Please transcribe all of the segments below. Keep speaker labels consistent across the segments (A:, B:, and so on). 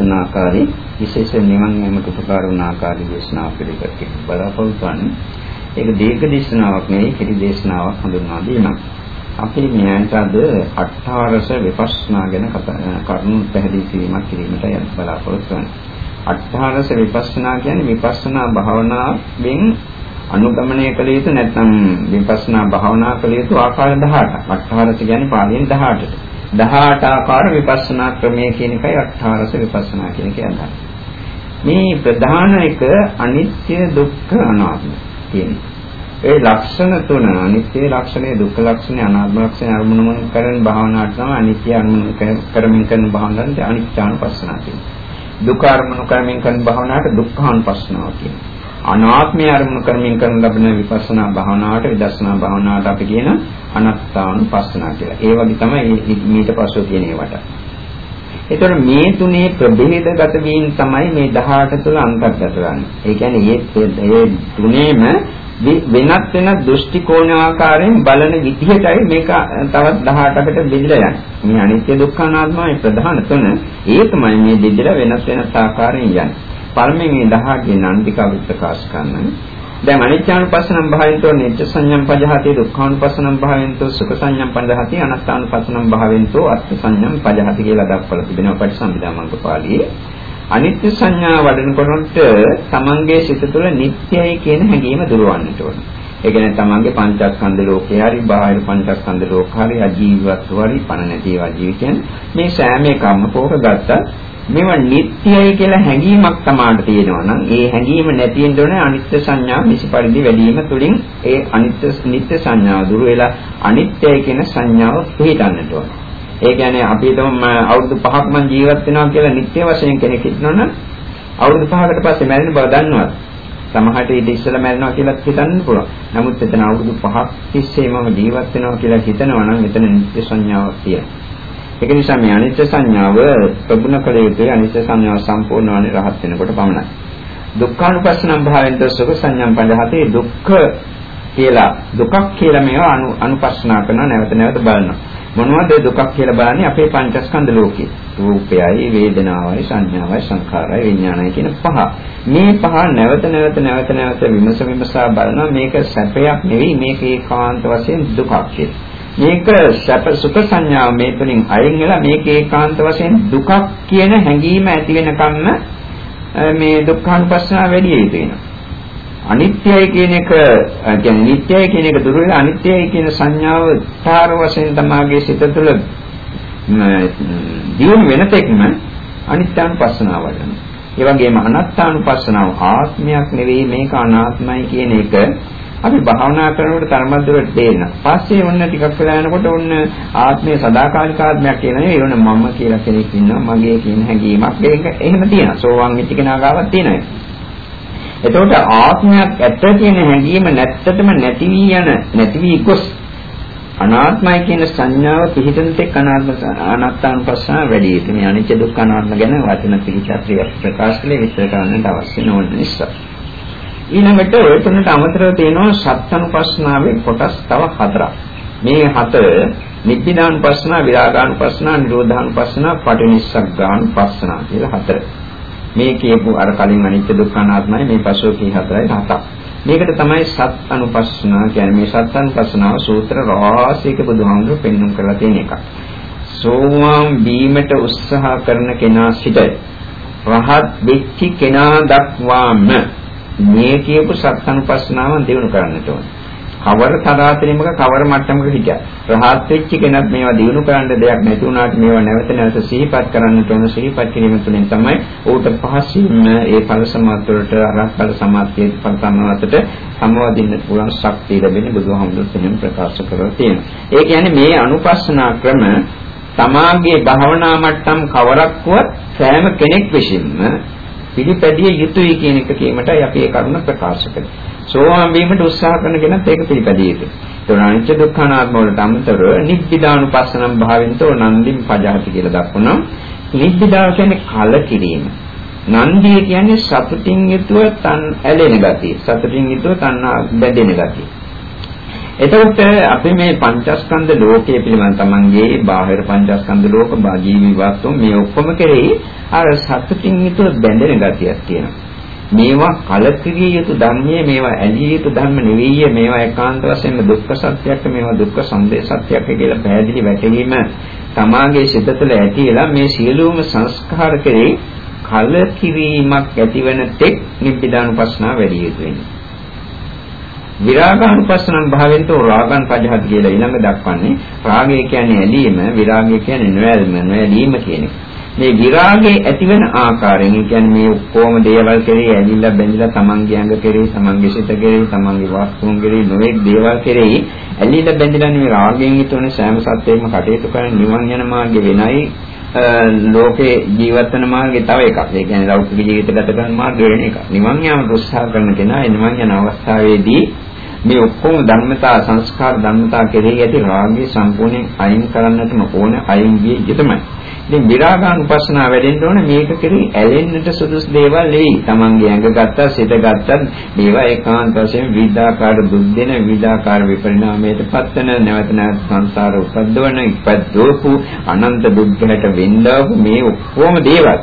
A: තුන ආකාරයේ විශේෂ නිවන් යෑමට උපකාර වන ආකාරයේ දේශනාව පිළිගත් බලාපොරොත්තු වන්නේ. ඒක දීර්ඝ දේශනාවක් නෙවෙයි කෙටි දේශනාවක් හඳුන්වා දීමක්. අපි මෙයන්ට අද අට්ඨාරස විපස්සනා ගැන කරුණු පැහැදිලි කිරීමක් කිරීමට බලාපොරොත්තු වෙනවා. අට්ඨාරස විපස්සනා කියන්නේ විපස්සනා භාවනාවෙන් අනුගමනය කළ යුතු නැත්නම් විපස්සනා භාවනා කළ යුතු ආකාර 18ක්. අට්ඨාරස කියන්නේ පාලියෙන් 18ට. 18 ආකාර විපස්සනා ක්‍රමය කියන එකයි අට්ඨාරස විපස්සනා කියන කියන්නේ. මේ ප්‍රධාන එක අනිත්‍ය දුක්ඛ අනාත්ම කියන්නේ. ඒ ලක්ෂණ තුන අනිත්‍ය ලක්ෂණය දුක්ඛ ලක්ෂණය අනාත්ම ලක්ෂණය අරමුණු කරන භාවනාවට තමයි අනිත්‍ය අරමුණු කරමින් කරන භාවනාවට අනිත්‍යානුපස්සනාව කියන්නේ. දුක අරමුණු කරමින් කරන භාවනාවට දුක්ඛානුපස්සනාව කියන්නේ. අනාත්මය අරමුණු කරමින් කරන ලබන විපස්සනා භාවනාවට විදර්ශනා භාවනාවට අපි කියන අනත්තානුපස්සනා කියලා. ඒ වගේ තමයි මීට පස්සෝ කියන ඒවට. ඒතර මේ තුනේ ප්‍රභේදගත වීම තමයි මේ 18 තුල අන්තර්ගත වෙන්නේ. ඒ කියන්නේ මේ තුනේම වෙනත් වෙනත් දෘෂ්ටි කෝණ ආකාරයෙන් බලන විදිහටයි මේක තවත් 18කට බෙදලා යන්නේ. මේ අනිත්‍ය දුක්ඛ අනාත්මයි ප්‍රධාන තුන. ඒ තමයි මේ බෙදලා වෙනස් වෙනස් ආකාරයෙන් යන්නේ. පළමුවෙන් මේ 18 නම් ටික විස්තකාශ කරන්න. දැන් අනිත්‍යානුපස්සනම් භාවෙන්තෝ නිත්‍ය සංඥම් පජහති දුක්ඛානුපස්සනම් භාවෙන්තෝ සුඛ සංඥම් පජහති අනාත්මානුපස්සනම් භාවෙන්තෝ අත්ථ සංඥම් පජහති කියලා දක්වලා තිබෙනවා පටිසම්භිදා මංග පාළියේ. අනිත්‍ය සංඥා වඩනකොට තමන්ගේ සිත තුළ නිට්ටයයි කියන හැඟීම දුරවන්නට ඕන. ඒ කියන්නේ තමන්ගේ පංචස්කන්ධ ලෝකේ හරි බාහිර පංචස්කන්ධ ලෝක හරි අජීවත්ව හරි පණ නැති ඒවා ජීවිතයන් මේ සෑම එකක්ම පොක ගත්තා මේවා නිට්ටයයි කියලා හැඟීමක් තමාට තියෙනවා නම් ඒ හැඟීම නැති වෙන්න ඕනේ අනිත්‍ය සංඥා මිසි පරිදි වැඩිම තුලින් ඒ අනිත්‍ය නිට්ටය සංඥාව දුර වෙලා අනිත්‍යයි කියන සංඥාව පිළිටන්නට ඕනේ. ඒ කියන්නේ අපි හිතමු අවුරුදු 5ක් මම ජීවත් වෙනවා කියලා නිත්‍ය වශයෙන් කෙනෙක් හිතනවනම් අවුරුදු 5කට පස්සේ මැරෙන බව දන්නවද? සමහරට ඊට ඉස්සෙල්ලා මැරෙනවා කියලා හිතන්න පුළුවන්. නමුත් එතන අවුරුදු 5ක් තිස්සේ මම ජීවත් වෙනවා කියලා හිතනවා නම් එතන නිත්‍ය සංඥාවක් තියෙනවා. ඒක නිසා මේ අනිත්‍ය සංඥාව ප්‍රගුණ කළ යුතුයි අනිත්‍ය සංඥාව සම්පූර්ණ වන්නේ රහත් වෙනකොට පමණයි. දුක්ඛානුපස්සනම් භාවෙන්ද සුඛ සංඥම් පදහතේ දුක්ඛ කියලා දුකක් කියලා මේවා අනුපස්සනා කරනවා නැවත නැවත බලනවා. මොනවද දුකක් කියලා බලන්නේ අපේ පංචස්කන්ධ ලෝකේ. රූපයයි, වේදනාවයි, සංඥාවයි, සංඛාරයි, විඥානයි කියන පහ. මේ පහ නැවත නැවත නැවත නැවත විමස විමසා බලනවා මේක සැපයක් නෙවෙයි මේක ඒකාන්ත වශයෙන් දුකක් කියලා. මේක සැප සුඛ සංඥාව මේ තුලින් අයින් වෙලා මේක ඒකාන්ත වශයෙන් දුකක් කියන හැඟීම ඇති වෙනකම්ම මේ දුක්ඛානුපස්සනාව වැඩි වෙනවා. අනිත්‍යයි කියන එක කියන්නේ නිට්ටයයි කියන එක දුර වෙලා අනිත්‍යයි කියන සංඥාව තාර වශයෙන් තමාගේ සිත තුළ දියුණු වෙන තෙක්ම අනිත්‍යානුපස්සනාව වඩන. ඒ වගේම අනාත්මානුපස්සනාව ආත්මයක් නෙවෙයි මේක අනාත්මයි කියන එක අපි භාවනා කරනකොට තරමක් දුරට තේරෙන. පස්සේ ඔන්න ටිකක් වෙලා යනකොට ඔන්න ආත්මය සදාකාලික ආත්මයක් කියන නෙවෙයි ඔන්න මම කියලා කෙනෙක් ඉන්නවා මගේ කියන හැඟීමක් ඒක එහෙම තියෙනවා. සෝවාන් වෙච්ච කෙනා ගාවක් තියෙනවා. එතකොට ආත්මයක් ඇත්ත කියන හැඟීම නැත්තටම නැති වී යන නැති වී ගොස් අනාත්මයි කියන සංඥාව පිළිතන තෙක් අනාත්ම අනාත්මානුපස්සන වැඩි යුතු මේ අනිත්‍ය දුක්ඛ අනාත්ම ගැන වචන පිළිචාත්‍රිය ප්‍රකාශ කළේ විස්තර කරන්නට අවශ්‍ය නොවන නිසා ඊළඟට ඔය තුනට අමතරව තියෙනවා සත්‍යනුපස්සනාවේ කොටස් තව හතරක් මේ හතර නිබ්බිදානුපස්සන විරාගානුපස්සන නිරෝධානුපස්සන පටිනිස්සග්ගානුපස්සන කියලා හතර මේ කියපු අර කලින් අනිත්‍ය දුක්ඛ අනාත්මයි මේ පසුව කී හතරයි හතක්. මේකට තමයි සත් අනුපස්සනා කියන්නේ මේ සත් අනුපස්සනාව සූත්‍ර රාශියක බුදුහාමුදුරු පෙන්වුම් කරලා තියෙන එකක්. සෝවාන් වීමට උත්සාහ කරන කෙනා සිට රහත් වෙච්ච කෙනා දක්වාම මේ කියපු සත් අනුපස්සනාව දිනු කරන්නට ඕනේ. කවර තරාතිරීමක කවර මට්ටමක හිටියා. රහත් වෙච්ච කෙනත් මේවා දිනු කරන්න දෙයක් නැති වුණාට මේවා නැවත නැවත සිහිපත් කරන්නට ඕන සිහිපත් කිරීම තුළින් තමයි ඌට පහසින්ම ඒ ඵල සමාධියට අරහත් ඵල සමාධියේ ඵල සමාධියට සමවදින්න පුළුවන් ශක්තිය ලැබෙන බුදුහාමුදුරුවෝ ප්‍රකාශ කරලා තියෙනවා. ඒ කියන්නේ මේ අනුපස්සනා ක්‍රම තමාගේ භාවනා මට්ටම් කවරක්වත් සෑම කෙනෙක් විසින්ම පිළිපැදිය යුතුයි කියන එක කීමටයි අපි ඒ කරුණ ප්‍රකාශ කළේ. සෝවාන් වීමට උත්සාහ කරන කෙනා ඒක පිළිපැදිය යුතුයි. ඒතර අනිත්‍ය දුක්ඛනාත්ම වලට අමතරව නිබ්බිදානුපස්සනම් භාවෙන්තෝ නන්දිම් පජහති කියලා දක්වනවා. නිබ්බිදාව කියන්නේ කලකිරීම. නන්දිය කියන්නේ සතුටින් යුතුව තන් ඇලෙන ගතිය. සතුටින් යුතුව තන් බැඳෙන ගතිය. එතකොට අපි මේ පංචස්කන්ධ ලෝකයේ පිළිබඳ තමන්ගේ බාහිර පංචස්කන්ධ ලෝක ජීවි වස්තු මේ ඔක්කොම කෙරෙහි අර සතුටින් යුතුව බැඳෙන ගතියක් තියෙනවා. මේවා කලකිරිය යුතු ධර්මයේ මේවා ඇලිය යුතු ධර්ම නෙවෙයි මේවා ඒකාන්ත වශයෙන්ම දුක්ඛ සත්‍යයක් මේවා දුක්ඛ සමුදය සත්‍යයක් කියලා පැහැදිලි වැටහීම තමාගේ සිත තුළ ඇතිලා මේ සියලුම සංස්කාර කෙරෙහි කලකිරීමක් ඇතිවන තෙක් නිබ්බිදානුපස්සනාව වැඩි යුතු වෙනවා. විරාගානුපස්සනං භාවෙන්තෝ රාගං පජහත් කියලා ඊළඟ දක්වන්නේ රාගය කියන්නේ ඇලීම විරාගය කියන්නේ නොඇල්ම නොඇලීම කියන එක. මේ විරාගයේ ඇතිවන ආකාරයෙන් කියන්නේ මේ ඔක්කොම දේවල් කෙරෙහි ඇලිලා බැඳිලා තමන්ගේ ඇඟ කෙරෙහි තමන්ගේ සිත කෙරෙහි තමන්ගේ වස්තුන් කෙරෙහි නොඑක් දේවල් කෙරෙහි ඇලිලා බැඳිලා මේ රාගයෙන් යුතුවන සෑම සත්‍යයක්ම කටයුතු කරන නිවන් යන මාර්ගය වෙනයි ලෝකේ ජීවත් වෙන මාර්ගය තව එකක්. ඒ කියන්නේ ලෞකික ජීවිත ගත කරන මාර්ගය වෙන එකක්. නිවන් යාම උත්සාහ කරන කෙනා නිවන් යන අවස්ථාවේදී මේ ඔක්කොම ධර්මතා සංස්කාර ධර්මතා කෙරෙහි ඇති රාගය සම්පූර්ණයෙන් අයින් කරන්නටම ඕන අයින් විය යුතුමයි. ඉතින් විරාගානුපස්සනා වැඩෙන්න ඕන මේක කෙරෙහි ඇලෙන්නට සුදුසු දේවල් නෙවෙයි. Tamange ඇඟ ගත්තා, සිත ගත්තා මේවා ඒකාන්ත වශයෙන් විවිධාකාර දුක් දෙන විවිධාකාර විපරිණාමයට පත්වන නැවත නැවත සංසාර උපද්දවන ඉපද්දෝපු අනන්ත දුක්ඛයට වෙන්දාපු මේ ඔක්කොම දේවල්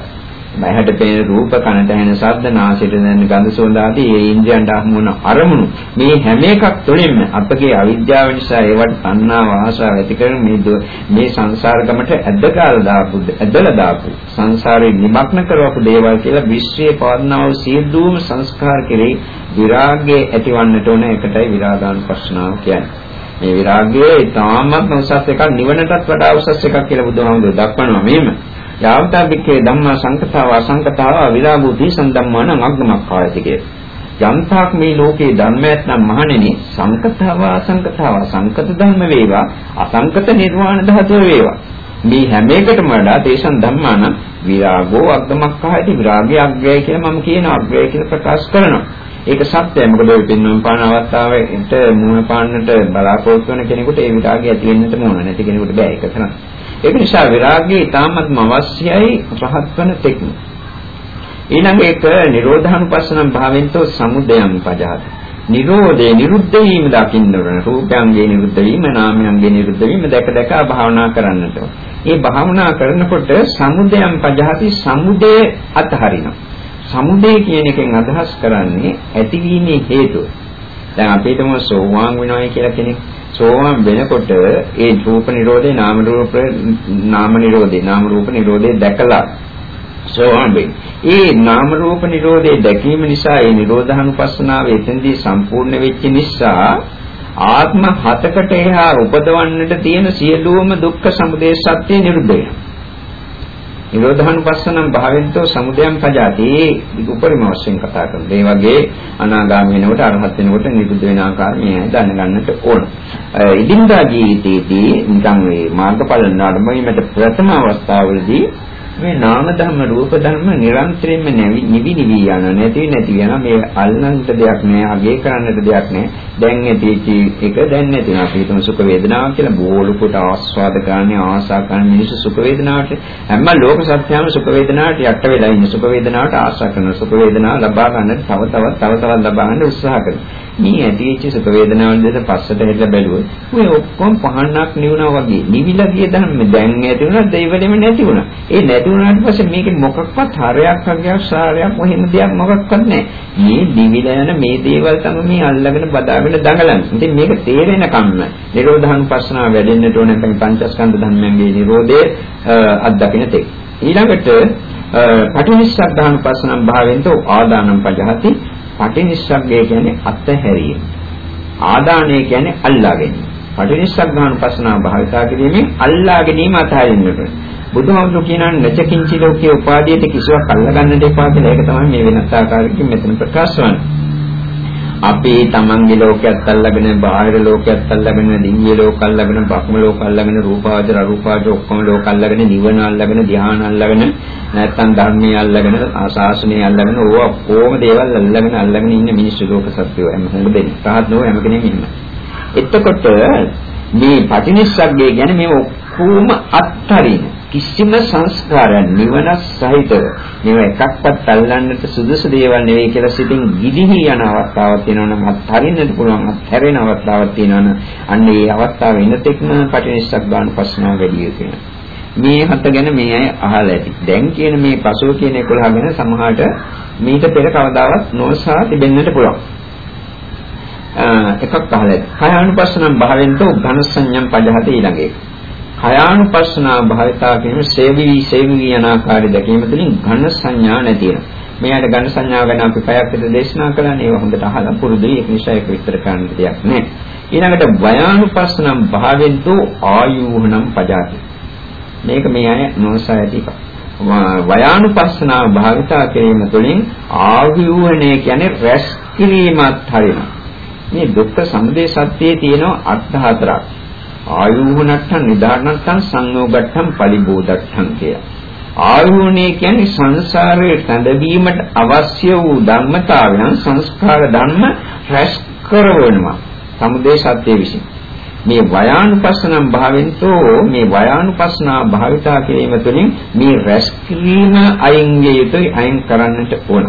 A: බයහට පේන රූප කනට ඇහෙන ශබ්ද නාසයට දැනෙන ගඳ සුවඳ ආදී ඒ ඉන්ද්‍රයන්ට අහමුන අරමුණු. මේ හැම එකක් තුළින්ම අපගේ අවිද්‍යාව නිසා ඒවට තණ්හාව ආශාව ඇති කරන මේ මේ සංසාර ගමට ඇදගාලා දාපු ඇදලා දාපු සංසාරේ නිමග්න කරවපු දේවල් කියලා විශ්වයේ පවර්ණව සියලුම සංස්කාර කෙරෙහි විරාගයේ ඇතිවන්නට ඕන එකටයි විරාගානුපස්සනාව කියන්නේ. මේ විරාගය ඊටාත්ම උසස් එකක් නිවනටත් වඩා උසස් එකක් කියලා බුදුහාමුදුරුවෝ දක්වනවා. මේම යාවතාවිකේ ධම්මා සංකතාව අසංකතාව විලාභූති සම්ධම්මාන අග්ගමක්ඛායති කිය. යම්තාක් මේ ලෝකේ ධර්මයක් නම් මහණෙනි සංකතාව අසංකතාව සංකත ධර්ම වේවා අසංකත නිර්වාණ ධාතුව වේවා. මේ හැම එකටම වඩා තේසන් ධම්මාන විරාගෝ අග්ගමක්ඛායති විරාගය අග්‍රය කියලා මම කියනවා අග්‍රය කියලා ප්‍රකාශ කරනවා. ඒක සත්‍යයි මොකද ඔය පින්නම් පාන අවස්ථාවෙට මුණ පාන්නට බලාපොරොත්තු වෙන කෙනෙකුට ඒ විරාගය ඇති වෙන්නට ඕන නැති කෙනෙකුට බෑ ඒක තමයි. ඒක නිසා විරාගය ඉතාමත්ම අවශ්‍යයි රහත් වන තෙක්ම. ඊළඟ එක නිරෝධානුපස්සනම් භාවෙන්තෝ සමුදයම් පජහත. නිරෝධේ නිරුද්ධ වීම දකින්න ඕන. රූපයන්ගේ නිරුද්ධ වීම, නාමයන්ගේ නිරුද්ධ වීම දැක දැක භාවනා කරන්නට ඕන. මේ භාවනා කරනකොට සමුදයම් පජහති සමුදය අතහරිනවා. සමුදය කියන එකෙන් අදහස් කරන්නේ ඇතිවීමේ හේතුව. දැන් අපිටම සෝවාන් වෙනවයි කියලා කෙනෙක් සෝවාන් වෙනකොට ඒ රූප නිරෝධේ නාම රූප නාම නිරෝධේ නාම රූප නිරෝධේ දැකලා සෝවාන් වෙන්නේ. ඒ නාම රූප නිරෝධේ දැකීම නිසා ඒ නිරෝධානුපස්සනාව එතෙන්දී සම්පූර්ණ වෙච්ච නිසා ආත්ම හතකට එහා උපදවන්නට තියෙන සියලුම දුක්ඛ සමුදය සත්‍ය නිරුද්ධ වෙනවා. නිරෝධානුපස්සනම් භාවෙන්තෝ සමුදයම් පජාති උපරිම වශයෙන් කතා කරනවා. ඒ වගේ අනාගාමී වෙනකොට අරහත් වෙනකොට නිරුද්ධ වෙන ආකාරය මේ දැනගන්නට ඕන. ඉදින්දා ජීවිතයේදී නිකන් මේ මාර්ගඵල නඩමීමට ප්‍රථම අවස්ථාවවලදී මේ නාම ධර්ම රූප ධර්ම නිරන්තරයෙන්ම නිවි නිවි යන නැති නැති යන මේ අල්ලන්නට දෙයක් නෑ අගේ කරන්නට දෙයක් නෑ. දැන් ඇතිචි එක දැන් නැති වෙනවා. අපි හිතමු සුඛ වේදනාවක් කියලා බෝලුකට ආස්වාද කරන්නේ ආසා කරන මිනිස්සු සුඛ වේදනාවට හැම ලෝක සත්‍යම සුඛ වේදනාවට යට වෙලා ඉන්නේ. සුඛ වේදනාවට ආසා කරන සුඛ වේදනාව ලබා ගන්නට තව තවත් තව තවත් ලබා ගන්න උත්සාහ කරනවා මේ ඇතිවෙච්ච සුඛ වේදනාවල් දෙස පස්සට හෙලා බැලුවොත් ඔය ඔක්කොම පහන්නක් නිවුණා වගේ නිවිලා ගිය ධර්ම දැන් ඇති වුණා දෙයිවලෙම නැති වුණා. ඒ නැති වුණාට පස්සේ මේකේ මොකක්වත් හරයක් හගයක් සාරයක් මොහෙම දෙයක් මොකක්වත් නැහැ. මේ නිවිලා යන මේ දේවල් තමයි මේ අල්ලගෙන බදාගෙන දඟලන්නේ. ඉතින් මේක තේරෙන කම්ම නිරෝධානුපස්සනාව වැඩෙන්නට ඕන නැත්නම් පංචස්කන්ධ ධර්මයන්ගේ නිරෝධය අත්දකින්න තෙක්. ඊළඟට පටිනිස්සග්ගානුපස්සනම් භාවෙන්තෝ ආදානම් පජහති පටිනිස්සග්ගය කියන්නේ අත්හැරීම. ආදානය කියන්නේ අල්ලා ගැනීම. පටිනිස්සග්ගානුපස්සනාව භාවිතා කිරීමෙන් අල්ලා ගැනීම අත්හරින්නට. බුදුහාමුදුරු කියනවා නචකින්චි ලෝකයේ උපාදීයට කිසිවක් අල්ලගන්න දෙපා කියලා. ඒක තමයි මේ වෙනස් ආකාරයකින් මෙතන ප්‍රකාශ වන්නේ. අපි තමන්ගේ ලෝකයක් අල්ලගෙන බාහිර ලෝකයක් අල්ලගෙන දිව්‍ය ලෝක අල්ලගෙන බ්‍රහ්ම ලෝක අල්ලගෙන රූපාවචර අරූපාවචර ඔක්කොම ලෝක අල්ලගෙන නිවන අල්ලගෙන ධ්‍යාන අල්ලගෙන නැත්තම් ධර්මයේ අල්ලගෙන ආශාසනයේ අල්ලගෙන ඕවා කොහොම දේවල් අල්ලගෙන අල්ලගෙන ඉන්න මිනිස්සු ලෝක සත්‍යය හැම හොඟ දෙන්නේ. සාහත් නෝ හැම කෙනෙක් ඉන්න. එතකොට මේ පටිනිස්සග්ගේ කියන්නේ මේ ඔක්කොම අත්තරින කිසිම සංස්කාරයක් නිවන සහිතව මේව එකක්වත් අල්ලන්නට සුදුසු දේවල් නෙවෙයි කියලා සිතින් ගිලිහි යන අවස්ථාවක් තියෙනවා නම් හරින්නට පුළුවන් හැරෙන අවස්ථාවක් තියෙනවා නම් අන්න ඒ අවස්ථාව එන තෙක්ම පටිනිස්සක් ගන්න ප්‍රශ්නාව වැඩි වෙනවා මේ හත ගැන මේ අය අහලා ඇති. දැන් කියන මේ පසුව කියන 11 ගැන සමහරට මීට පෙර කවදාවත් නොසා තිබෙන්නට පුළුවන්. එකක් අහලා ඇති. කයානුපස්සනම් භාවෙන්තෝ ඝන සංඥම් පජහත ඊළඟ එක. කයානුපස්සනා භාවිතා කියන සේවි සේවි යන ආකාරය දැකීම තුළින් ඝන සංඥා නැති වෙනවා. මෙයාට ඝන සංඥාව ගැන අපි පැයක් විතර දේශනා කළානේ ඒව හොඳට අහලා පුරුදුයි ඒක නිසා ඒක විස්තර කරන්න දෙයක් නැහැ. ඊළඟට වයානුපස්සනම් භාවෙන්තෝ ආයුහනම් පජාති. මේක මේ අය නොසා ඇති එකක්. වයානුපස්සනාව භාවිතා කිරීම තුළින් ආවිවණය කියන්නේ රැස් කිරීමත් හරිනවා. මේ දුක්ඛ සමුදය සත්‍යයේ තියෙන අර්ථ හතරක්. ආයුහනට්ඨං නිදානට්ඨං සංයෝගට්ඨං පරිබෝධට්ඨං කිය. ආයුහනේ කියන්නේ සංසාරයේ රැඳවීමට අවශ්‍ය වූ ධර්මතාවයන් සංස්කාර ධර්ම රැස් කරවනවා. සමුදය සත්‍ය විසින්. මේ වයානුපස්සනම් භාවෙන්තෝ මේ වයානුපස්සනා භාවිතා කිරීම තුළින් මේ රැස් කිරීම අයින් විය යුතුයි අයින් කරන්නට ඕන.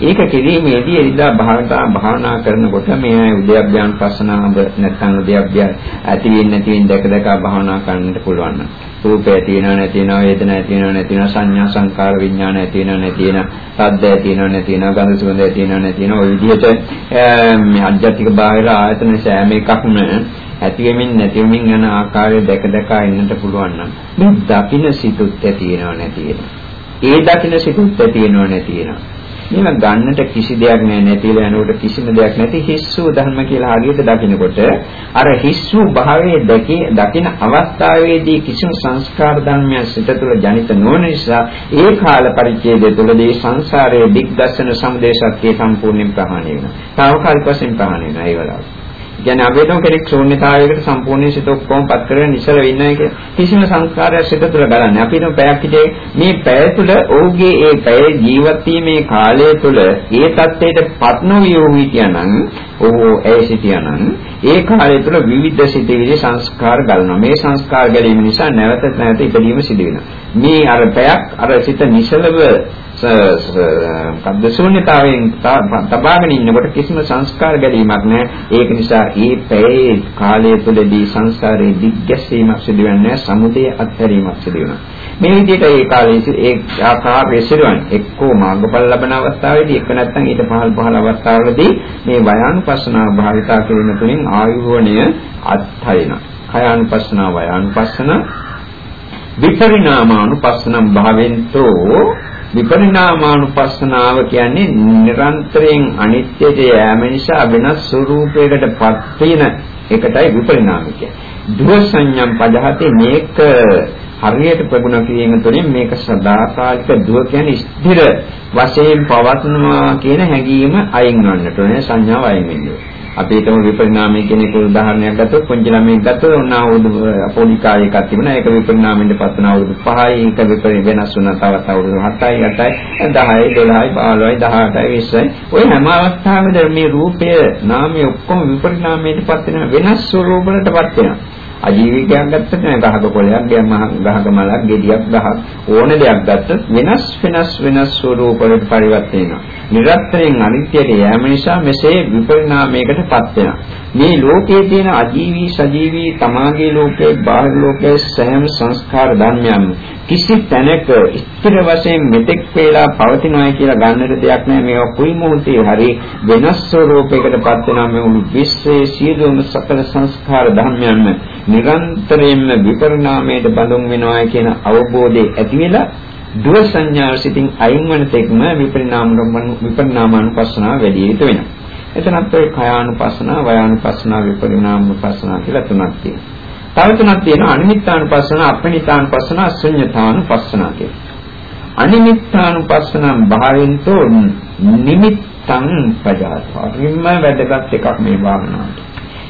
A: ඒක කිරීමේදී එදිදා භාවිතා භාවනා කරනකොට මේ උද්‍යප්පයන් පස්සනාව නැත්නම් උද්‍යප්පය ඇති වෙන්නේ නැති වෙන දැක දැක භාවනා කරන්නට පුළුවන්. රූපය තියෙනව නැති වෙනව වේදනාවක් තියෙනව නැති වෙනව සංඥා සංකාර විඥාන ඇති වෙනව නැති වෙන සද්දය තියෙනව නැති වෙනව ගන්ධ සුවඳය තියෙනව නැති වෙනව ඔය විදිහට මේ අධ්‍යාත්මික බාහිර ආයතන සෑම එකක්ම ඇති වෙමින් නැති වෙමින් යන ආකාරය දැක දැක ඉන්නට පුළුවන් නම් මේ දකින්න සිතුත් තියෙනව නැති වෙනවා. ඒ දකින්න සිතුත් තියෙනව නැති වෙනවා. මේව ගන්නට කිසි දෙයක් නැහැ නැතිලා යනකොට කිසිම දෙයක් නැති හිස්සු ධර්ම කියලා හරියට දකිනකොට අර හිස්සු භාවයේ දැකේ දකින අවස්ථාවේදී කිසිම සංස්කාර ධර්මයක් සිත තුළ ජනිත නොවන නිසා ඒ කාල පරිච්ඡේදය තුළදී සංසාරයේ දිග්දර්ශන සමුදේශත්‍ය සම්පූර්ණයෙන් ප්‍රහාණය වෙනවා. తాවකාලික වශයෙන් ප්‍රහාණය වෙනවා ඒ වෙලාවට. කියන්නේ අපි හිතමු කෙනෙක් ශූන්‍යතාවයකට සම්පූර්ණ සිත ඔක්කොම පත් කරගෙන ඉස්සල වෙන්නේ කියලා. කිසිම සංස්කාරයක් සිත තුළ ගලන්නේ. අපි හිතමු පැයක් හිටියේ මේ පැය තුළ ඔහුගේ ඒ පැය ජීවත් වීමේ කාලය තුළ ඒ தත්ත්වයට පත් නොවිය වූ හිටියානම් ඔහු ඇයි සිටියානම් ඒ කාලය තුළ විවිධ සිටිවිලි සංස්කාර ගලනවා. මේ සංස්කාර ගැලීම නිසා නැවත නැවත ඉදීම සිදු වෙනවා. මේ අර පැයක් අර සිත නිසලව කද්ද ශූන්‍යතාවයෙන් තබාගෙන ඉන්නකොට කිසිම සංස්කාර ගැලීමක් නැහැ. ඒක නිසා මේ පැයේ කාලය තුළදී සංසාරේ දිග්ගැසීමක් සිදු වෙන්නේ සමුදය අත්හැරීමක් සිදු වෙනවා. මේ විදිහට ඒ කාලයේ ඒ ආකාරයේ සිදුවන්නේ එක්කෝ මාර්ගඵල ලබන අවස්ථාවේදී එක්ක නැත්නම් ඊට පහළ පහළ අවස්ථාවලදී මේ වයානුපස්සනාව භාවිතා කිරීම තුළින් ආයුර්වණය අත්හරිනවා. කයානුපස්සනාව වයානුපස්සන විපරිණාමානුපස්සනම් භාවෙන්තෝ. විපරිණාමානුපස්සනාව කියන්නේ නිරන්තරයෙන් අනිත්‍යයට යෑම නිසා වෙනස් ස්වરૂපයකට පත් වෙන එකටයි විපරිණාම කියන්නේ. දුර සංඥම් පදහතේ මේක හරියට ප්‍රගුණ කිරීම තුළින් මේක සදාකාලික දුව කියන්නේ ස්ථිර වශයෙන් පවත්නවා කියන හැඟීම අයින් වන්නට ඕනේ සංඥාව අයින් වෙන්නේ. අපි හිතමු විපරිණාමය කියන එක උදාහරණයක් ගත්තොත් පුංචි ළමයෙක් ගත්තොත් ඔන්න අවුරුදු පොඩි කාලේ එකක් තිබුණා. ඒක විපරිණාමයෙන් පත් වුණ අවුරුදු 5යි ඒක විපරි වෙනස් වුණා. තවත් අවුරුදු 7යි 8යි 10යි 12යි 15යි 18යි 20යි ඔය හැම අවස්ථාවෙම මේ රූපය නාමය ඔක්කොම විපරිණාමයට පත් වෙන වෙනස් ස්වරූපවලට පත් වෙනවා. අජීවිකයක් ගත්තත් නෑ ගහක කොළයක් ගහක මලක් ගෙඩියක් ගහක් ඕන දෙයක් ගත්තත් වෙනස් වෙනස් වෙනස් ස්වරූපවලට පරිවර්තන වෙනවා. නිරන්තරයෙන් අනිත්‍යයට යෑම නිසා මෙසේ විපරිණාමයකටපත් වෙනවා. මේ ලෝකයේ තියෙන අජීවී සජීවී තමාගේ ලෝකයේ බාහිර ලෝකයේ සෑම සංස්කාර ධර්මයන් කිසි තැනක ස්ථිර වශයෙන් මෙතෙක් වේලා පවතිනවා කියලා ගන්නට දෙයක් නැහැ මේවා කුයි මොහොතේ හරි වෙනස් ස්වરૂපයකටපත් වෙනවා මේ මුළු විශ්වයේ සියලුම සකල සංස්කාර ධර්මයන්ම නිරන්තරයෙන්ම විපරිණාමයට බඳුන් වෙනවා කියන අවබෝධය ඇති වෙලා දුර සංඥා සිතින් අයින් වන තෙක්ම විපරිණාම විපරිණාමානුපස්සනාව වැඩි යුතු වෙනවා. එතනත් ඔය කයානුපස්සනාව, වයානුපස්සනාව, විපරිණාමානුපස්සනාව කියලා තුනක් තියෙනවා. තව තුනක් තියෙනවා අනිමිත්තානුපස්සන, අපනිතානුපස්සන, අසුඤ්ඤතානුපස්සන කියලා. අනිමිත්තානුපස්සනම් භාවෙන්තෝ නිමිත්තං පජාත. හිම්ම වැදගත් එකක් මේ භාවනාවට.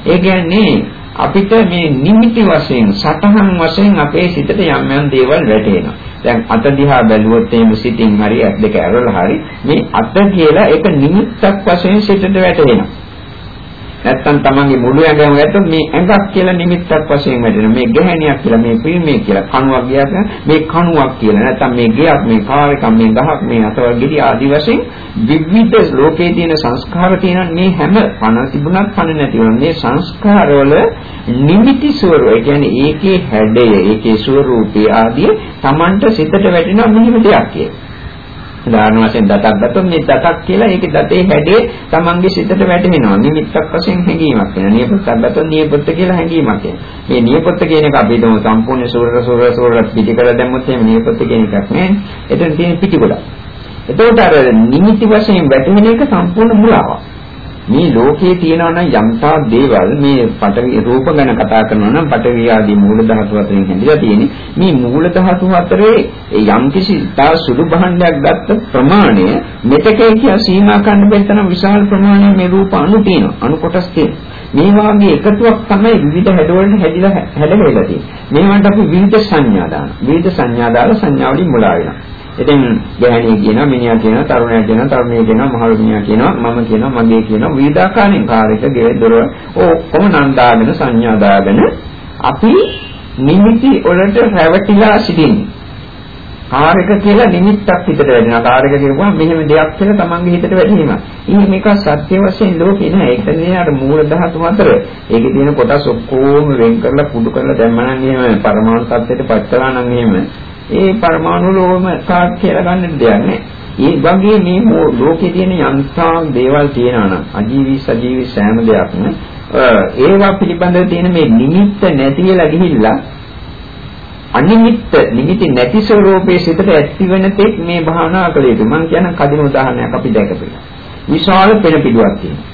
A: ඒ කියන්නේ අපිට මේ නිමිති වශයෙන් සතහන් වශයෙන් අපේ සිතට යම් යම් දේවල් වැටෙනවා. දැන් අත දිහා බැලුවොත් එහෙම සිතින් හරි ඇස් දෙක ඇරලා හරි මේ අත කියලා එක නිමිත්තක් වශයෙන් සිතට වැටෙනවා. නැත්තම් තමන්ගේ මුළු ඇඟම ගත්තොත් මේ ඇඟක් කියලා නිමිත්තක් වශයෙන් වැටෙන මේ ගැහණියක් කියලා මේ පිරිමේ කියලා කණුවක් ගියක් මේ කණුවක් කියලා නැත්තම් මේ ගියක් මේ කාර් එකක් මේ ගහක් මේ අතවල් ගෙඩි ආදි වශයෙන් විවිධ ලෝකයේ තියෙන සංස්කාර තියෙන මේ හැම පණ තිබුණත් පණ නැති වුණා මේ සංස්කාරවල නිමිති ස්වරූපය කියන්නේ ඒකේ හැඩය ඒකේ ස්වරූපය ආදී Tamanට සිතට වැටෙන මෙහෙම දෙයක් කියලා උදාහරණ වශයෙන් දතක් ගත්තොත් මේ දතක් කියලා ඒකේ දතේ හැඩේ තමන්ගේ සිතට වැටෙනවා. නිමිත්තක් වශයෙන් හැඟීමක් වෙනවා. නියපොත්තක් ගත්තොත් නියපොත්ත කියලා හැඟීමක් එනවා. මේ නියපොත්ත කියන එක අපි හිතමු සම්පූර්ණ සූර සූර සූර පිටි කරලා දැම්මොත් එහෙම නියපොත්ත කියන එකක් නෑ. එතන තියෙන පිටි ගොඩක්. එතකොට අර නිමිති වශයෙන් වැටෙන එක සම්පූර්ණ මුලාවක්. මේ ලෝකයේ තියෙනවා නම් යම්තා දේවල් මේ පඨවි රූප ගැන කතා කරනවා නම් පඨවි ආදී මූල ධාතු අතරින් හැදිලා තියෙන්නේ. මේ මූල ධාතු අතරේ යම්කිසි තා සුදු භාණ්ඩයක් ගත්ත ප්‍රමාණය මෙතකේ කිය සීමා කරන්න බැරි තරම් විශාල ප්‍රමාණයක් මේ රූප අණු තියෙනවා. අණු කොටස් තියෙනවා. මේ වගේ එකතුවක් තමයි විවිධ හැඩවලට හැදිලා හැදෙලා තියෙන්නේ. මේවට අපි විවිධ සංඥා දානවා. විවිධ සංඥා දාලා සංඥාවලින් මුලා වෙනවා. ඉතින් ගැහණිය කියනවා මිනිහා කියනවා තරුණයා කියනවා තරුණිය කියනවා මහලු මිනිහා කියනවා මම කියනවා මගේ කියනවා විවිධාකාරයෙන් කාර්යක ගේ දොර ඔක්කොම නම් දාගෙන සංඥා දාගෙන අපි නිමිති වලට රැවටිලා සිටින්නේ. කාර්යක කියලා නිමිත්තක් හිතට වැටෙනවා. කාර්යක කියපුවම මෙහෙම දෙයක් කියලා තමන්ගේ හිතට වැටෙනවා. ඉතින් මේක සත්‍ය වශයෙන් ලෝකේ නෑ. ඒක නේ අර මූල ධාතු හතර. ඒකේ තියෙන කොටස් ඔක්කොම වෙන් කරලා කුඩු කරලා දැම්මනම් එහෙම පරමාණු සත්‍යයට පත් කළා නම් එහෙම ඒ පරමාණු ලෝම කාක් කියලා ගන්න දෙයක් නෑ. ඒ වගේ මේ ලෝකේ තියෙන යම්සා දේවල් තියෙනවා නම් අජීවී සජීවී සෑම දෙයක්ම ඒවා පිළිබඳව තියෙන මේ නිමිත්ත නැති වෙලා ගිහිල්ලා අනිමිත්ත නිමිති නැති ස්වરૂපයේ සිතට ඇති වෙන තෙක් මේ භාවනා කළ යුතු. මම කියන කදින උදාහරණයක් අපි දැකපිට. විශාල පෙන පිටුවක් තියෙනවා.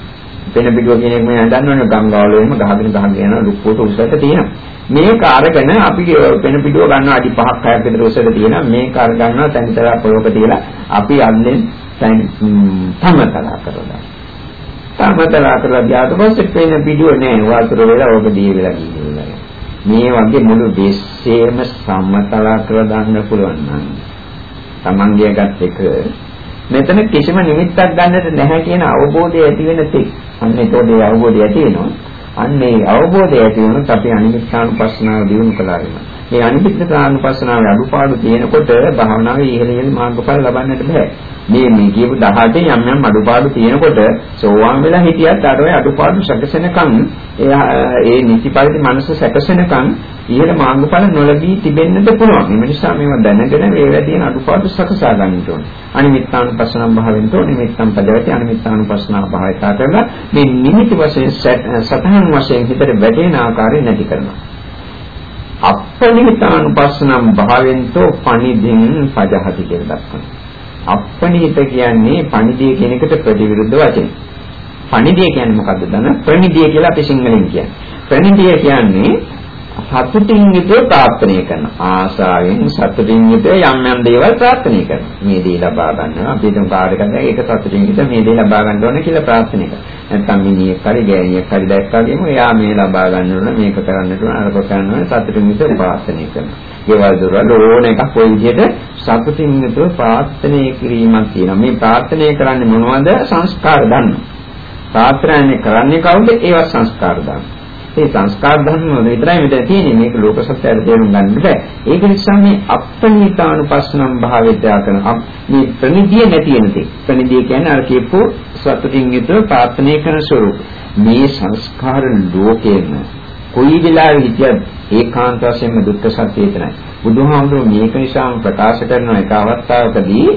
A: පෙන පිටුව කියන එක මම දන්නවනේ ගංගාවල එහෙම ගහගෙන ගහගෙන යන ලුක්කොට උසට තියෙනවා. මේක අරගෙන අපි පෙන පිටුව ගන්නවා අඩි 5ක් 6ක් විතර උසට තියෙනවා. මේක අර ගන්නවා තනිතර පොළොක තියලා අපි අල්ලෙන් තමතලා කරලා. තමතලා කරලා ගියාට පස්සේ පෙන පිටුව නෑ වතුර වෙලා ඔබ දී වෙලා ගිහින් මේ වගේ මුළු දෙස්සේම සම්මතලා කරලා දාන්න පුළුවන් නම් තමන්ගේ ගත් එක මෙතන කිසිම නිමිත්තක් ගන්නට නැහැ කියන අවබෝධය ඇති වෙන තෙක් අන්න ඒතකොට ඒ අවබෝධය ඇති වෙනවා. අන්න ඒ අවබෝධය ඇති වුණොත් අපි අනිමිත්‍යානුපස්සනාව දියුණු කළා වෙනවා. මේ අනිමිත්‍යානුපස්සනාවේ අඩුපාඩු තියෙනකොට භාවනාවේ ඉහළ ඉහළ මාර්ගඵල ලබන්නට බෑ. මේ මේ කියපු 18 යම් යම් අඩුපාඩු තියෙනකොට සෝවාන් වෙලා හිටියත් අර ඔය අඩුපාඩු සැකසෙනකන් ඒ නිසි පරිදි මනස සැකසෙනකන් ඉහළ මාර්ගඵල නොලැබී තිබෙන්නත් පුළුවන්. මේ නිසා මේවා දැනගෙන මේවා තියෙන අඩුපාඩු සකසා ගන්නට ඕනේ. අනිමිත්තානුපස්සනම් භාවෙන්ත නිමිත්තම් පදවති අනිමිත්තානුපස්සනා භාවිතා කරලා මේ නිමිති වශයෙන් සතහන් වශයෙන් හිතට වැටෙන ආකාරය නැති කරනවා. අපනිහිතානුපස්සනම් භාවෙන්තෝ පනිදින් පජහති කියලා දක්වනවා. අපනිහිත කියන්නේ පණිදිය කියන එකට ප්‍රතිවිරුද්ධ වචනය. පණිදිය කියන්නේ මොකද්ද දන්න? ප්‍රණිදිය කියලා අපි සිංහලෙන් කියන්නේ. ප්‍රණිදිය කියන්නේ සතුටින් යුතුව ප්‍රාර්ථනා කරන ආසාවෙන් සතුටින් යුතුව යම් යම් දේවල් ප්‍රාර්ථනා කරන මේ දේ ලබා ගන්නවා අපි හිතමු කාර්යයක් ඒක සතුටින් යුතුව මේ දේ ලබා ගන්න ඕන කියලා ප්‍රාර්ථනා කරනවා නැත්නම් මිනිහෙක් හරි ගෑණියෙක් හරි දැක්කාගෙම එයා මේ ලබා ගන්න ඕන මේක කරන්න ඕන අරක කරන්න ඕන සතුටින් යුතුව ප්‍රාර්ථනා කරනවා ඒවල් දොරවල් ඕන එකක් ওই විදිහට සතුටින් යුතුව ප්‍රාර්ථනා කිරීමක් තියෙනවා. මේ ප්‍රාර්ථනා කරන්නේ මොනවද? සංස්කාර ධර්ම. ප්‍රාර්ථනා කරන්නේ කවුද? ඒවා සංස්කාර ධර්ම. ඒ සංස්කාර ධර්ම විතරයි මෙතන තියෙන්නේ. මේක ලෝක සත්‍යයට තේරුම් ගන්න බෑ. ඒක නිසා මේ අප්‍රණීතානුපස්සනම් භාවිතය කරන මේ ප්‍රනිධිය නැති වෙන තේ. ප්‍රනිධිය කියන්නේ අර කියපු සත්‍යින් යුතුව ප්‍රාර්ථනා කරන ස්වરૂප. මේ සංස්කාර ලෝකයෙන් කොයි වෙලාවෙ හිටියත් ඒකාන්ත වශයෙන්ම දුක්ඛ සත්‍ය එතනයි. බුදුහාමුදුරුවෝ මේක නිසාම ප්‍රකාශ කරන එක අවස්ථාවකදී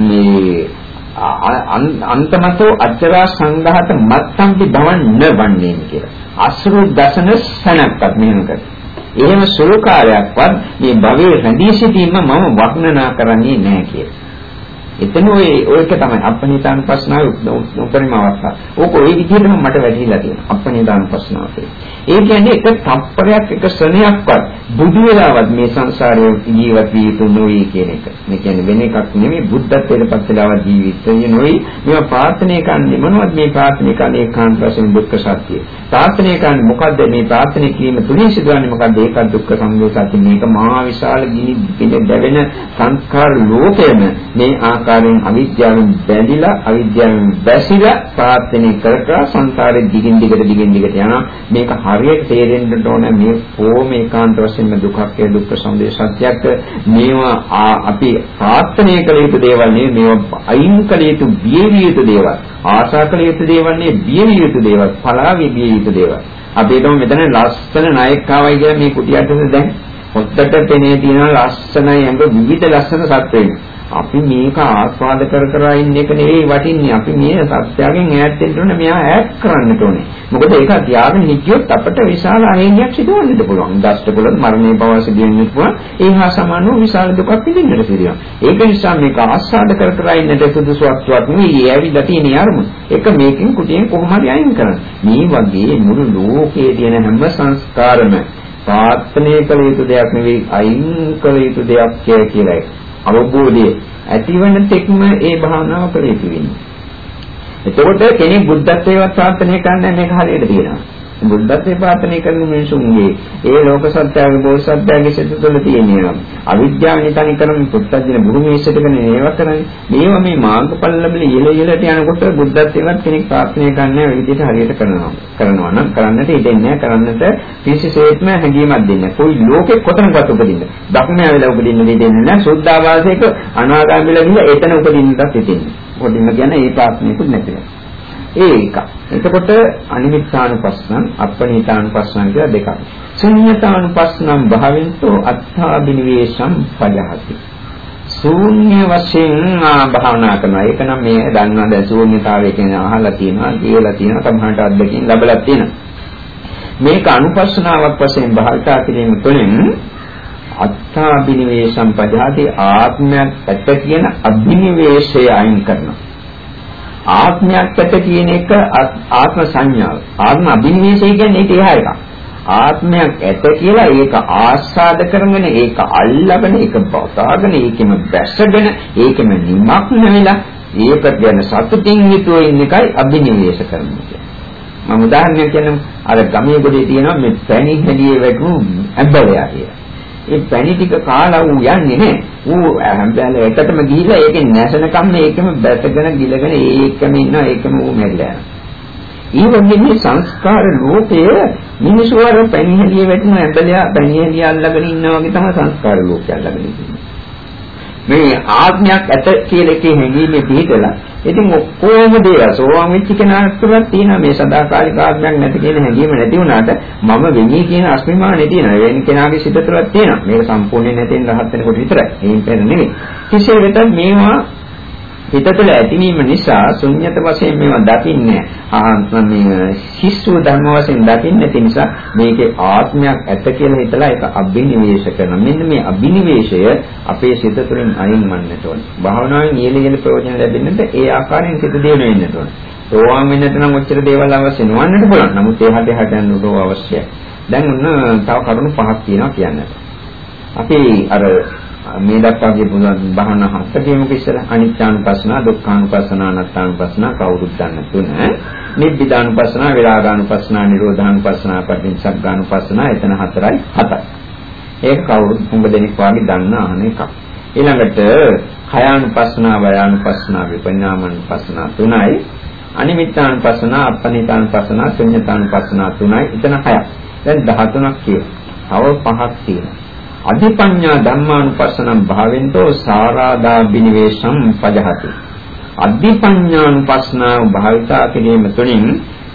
A: මේ අන්තමතෝ අච්චරා සංඝාත මත්තම්පි භවන්න වන්නේ කියලා. අසුරු දසන සනක්වත් මෙහෙම කර. එහෙම සුළු කාලයක්වත් මේ භවයේ රැඳී සිටීම මම වර්ණනා කරන්නේ නැහැ කියලා. එතන ඔය ඔයක තමයි අපනිතාන ප්‍රශ්නාව උපරිම අවස්ථාව. ඕක ওই විදිහටම මට වැටහිලා තියෙනවා. අපනිතාන ප්‍රශ්නාව ඒ කියන්නේ එක තප්පරයක් එක ශ්‍රණයක්වත් බුදු වෙලාවත් මේ සංසාරයේ ජීවත් වී යුතු නොවේ කියන එක. මේ කියන්නේ වෙන එකක් නෙමෙයි බුද්ධත්වයට පත් වෙලාවත් ජීවිතය නොවේ. මේවා ප්‍රාර්ථනා කරන්නේ මොනවද මේ ප්‍රාර්ථනා කරන්නේ ඒකාන්ත වශයෙන් දුක්ඛ සත්‍යය. ප්‍රාර්ථනා කරන්නේ මොකද්ද මේ ප්‍රාර්ථනා කිරීම තුලින් සිදුවන්නේ මොකද්ද ඒක දුක්ඛ සමුදය සත්‍ය මේක මහා විශාල ගිනි පිළ දැවෙන සංස්කාර ලෝකයම මේ ආකාරයෙන් අවිද්‍යාවෙන් බැඳිලා අවිද්‍යාවෙන් බැසිලා ප්‍රාර්ථනා කර කර සංසාරේ දිගින් දිගට දිගින් දිගට යනවා. මේක හරියට තේරෙන්න ඕන මේ කොහොම ඒකාන්ත වශයෙන්ම දුකක් ඒ දුක්ඛ සමුදය සත්‍යයක් මේවා අපි ප්‍රාර්ථනා කළ යුතු දේවල් නෙවෙයි මේවා අයින් කළ යුතු බිය විය යුතු දේවල්. ආශා කළ යුතු දේවල් නෙවෙයි බිය විය යුතු දේවල්. පලාවි බිය යුතු දේවල්. අපි හිතමු මෙතන ලස්සන නායක ආවයි කියලා මේ කුටියට දැන්. හොත්තට පෙනේ තියෙන ලස්සනයි අඟ විවිධ ලස්සන සත්වයින්. අපි මේක ආස්වාද කර කර ඉන්න එක නෙවෙයි වටින්නේ. අපි මේ සත්‍යයෙන් ඈත් වෙන්න ඕනේ. මෙයා ඈත් කරන්නට ඕනේ. මොකද ඒක තියාගෙන හිටියොත් අපට විශාල අහේනියක් සිදුවන්නත් පුළුවන්. දෂ්ට පොළොත් මරණය පවා සිදුවෙන්නත් පුළුවන්. ඒ හා සමානව විශාල දුකක් විඳින්නට සිදුවෙනවා. ඒක නිසා මේක ආස්වාද කර කර ඉන්නට සුදුසුවක් නෙවෙයි. ඒ ඇවිල්ලා තියෙන අරම. ඒක මේකෙන් කුටියෙන් කොහොම හරි අයින් කරන්න. මේ වගේ මුළු ලෝකයේ තියෙන හැම සංස්කාරම ප්‍රාර්ථනා කළ යුතු දෙයක් නෙවෙයි අයින් කළ යුතු දෙයක් කියලා අවබෝධය ඇතිවන තෙක්ම ඒ භාවනාව කළ යුතු වෙන්නේ. එතකොට කෙනෙක් බුද්ධත්වයට ප්‍රාර්ථනා කරන්න මේක හරියට තියෙනවා. බුද්ධත්වේ ප්‍රාර්ථනා කරන මිනිසුන්ගේ ඒ ලෝක සත්‍යයේ බෝසත්ත්වයේ සිත තුළ තියෙන අවිද්‍යාව නිතන කරන පුත්තජන භූමියේසටගෙන ඒව කරන්නේ. මේව මේ මාර්ගඵල ලැබෙන ඉහළ ඉහළට යනකොට බුද්ධත්වයට කෙනෙක් ප්‍රාර්ථනා කරන්නේ ඔය විදිහට හරියට කරනවා. කරනවා නම් කරන්නට ඉඩන්නේ කරන්නට කිසිසේත්ම හැඟීමක් දෙන්නේ කොයි ලෝකෙ කොතනකවත් උපදින්න. දක්ෂණය වෙලා උපදින්න දෙන්නේ නැහැ. සුද්ධාවාසයක අනාගාමීලා ගිහින් එතන උපදින්නත් හිතෙන්නේ උපදින්න කියන්නේ ඒ ප්‍රාර්ථනාවකුත් නැතිව ඒක. එතකොට අනිමිත්තානුපස්සන, අප්පනීතානුපස්සන කියලා දෙකක්. ශුන්‍යතානුපස්සනම් භාවෙන්තෝ අත්ථාබිනිවේෂම් පජහති. ශූන්‍ය වශයෙන් භාවනා කරනවා. ඒක නම් මේ දන්නවා දැන් ශූන්‍යතාවය කියන අහලා තියෙනවා, කියලා තියෙනවා, සමහරට අත්දකින් ලැබලා තියෙනවා. මේක අනුපස්සනාවක් වශයෙන් භාවිතා කිරීම තුළින් අත්ථාබිනිවේෂම් පජහති ආත්මයක් ඇත කියන අභිනිවේෂය අයින් කරනවා. ආත්මයක් ඇත කියන එක ආත්ම සංඥාව. ආත්ම අභිනිවේෂය කියන්නේ ඒක එහා එකක්. ආත්මයක් ඇත කියලා ඒක ආස්වාද කරගෙන ඒක අල්ලගෙන ඒක බවතාගෙන ඒකෙම බැසගෙන ඒකෙම නිමක්න වෙලා ඒක ගැන සතුටින් යුතුව ඉන්න එකයි අභිනිවේෂ කරන්නේ කියන්නේ. මම උදාහරණයක් කියන්නම් අර ගමේ ගොඩේ තියෙනවා මේ පැණි හැලියේ වැටුණු ඇඹලයා කියලා. ඒ පැණි ටික කාලා ඌ යන්නේ නැහැ. ඌ හැම්බැල එකටම ගිහිල්ලා ඒකෙන් නැසනකම් මේකම බැටගෙන ගිලගෙන ඒකම ඉන්නවා ඒකම ඌ මැරිලා යනවා. ඒ වගේ මේ සංස්කාර ලෝකය මිනිසු වර පැණි හැලිය වැටෙන ඇඹලයා පැණි හැලිය අල්ලගෙන ඉන්නා වගේ තමයි සංස්කාර ලෝකය අල්ලගෙන ඉන්නේ. මේ ආඥාවක් ඇත කියලා එකේ හැඟීමේ පිටලා ඉතින් ඔක්කොම දේවල් සෝවාන් වෙච්ච කෙනාට තුරක් තියෙනවා. මේ සදාකාලික ආඥාවක් නැති කියන හැඟීම නැති වුණාට මම වෙමි කියන අස්මිමානේ තියෙනවා. වෙන කෙනාගේ සිත තුරක් තියෙනවා. මේක සම්පූර්ණයෙන් නැතින රහත් වෙනකොට විතරයි. ඒන් පෙර නෙවෙයි කෙසේ වෙතත් මේවා හිත තුළ ඇතිවීම නිසා ශුන්්‍යත වශයෙන් මේවා දකින්නේ මේ හිස්සු ධර්ම වශයෙන් දකින්නේ නැති නිසා මේකේ ආත්මයක් ඇත කියලා හිතලා ඒක අභිනිවේෂ කරනවා. මෙන්න මේ අභිනිවේෂය අපේ සිත තුළින් අයින් වන්නට ඕනේ. භාවනාවෙන් ඊළ ඊළ ප්‍රයෝජන ලැබෙන්නට ඒ ආකාරයෙන් සිත දියුණු වෙන්නට ඕනේ. සෝවාන් වෙන්නට නම් ඔච්චර දේවල් අවශ්‍ය නොවන්නට පුළුවන්. නමුත් ඒ හැට හැට යන උදව අවශ්‍යයි. දැන් ඔන්න තව කරුණු පහක් තියෙනවා කියන්නට. අපි අර මේ දක්වා කියපු භාවනා හත කියමුක ඉස්සලා අනිච්චානුපස්සනා දුක්ඛානුපස්සනා අනාත්මානුපස්සනා කවුරුත් දන්න තුන. නිබ්බිදානුපස්සනා විරාගානුපස්සනා නිරෝධානුපස්සනා පටිච්චසමුප්පාදානුපස්සනා එතන හතරයි හතයි. ඒක කවුරුත් හුඟ දෙනෙක් වාගේ දන්න අහන එකක්. ඊළඟට khයානුපස්සනා වයානුපස්සනා විපඤ්ඤාමනුපස්සනා තුනයි. අනිමිත්තානුපස්සනා අපනිතානුපස්සනා ශුන්‍යතානුපස්සනා තුනයි. එතන හයක්. දැන් 13ක් කියනවා. තව පහක් තියෙනවා. අධිපඤ්ඤා ධම්මානුපස්සනම් භාවෙන්තෝ සාරාදා බිනිවේෂම් පජහති. අධිපඤ්ඤානුපස්සනාව භාවිතා කිරීම තුළින්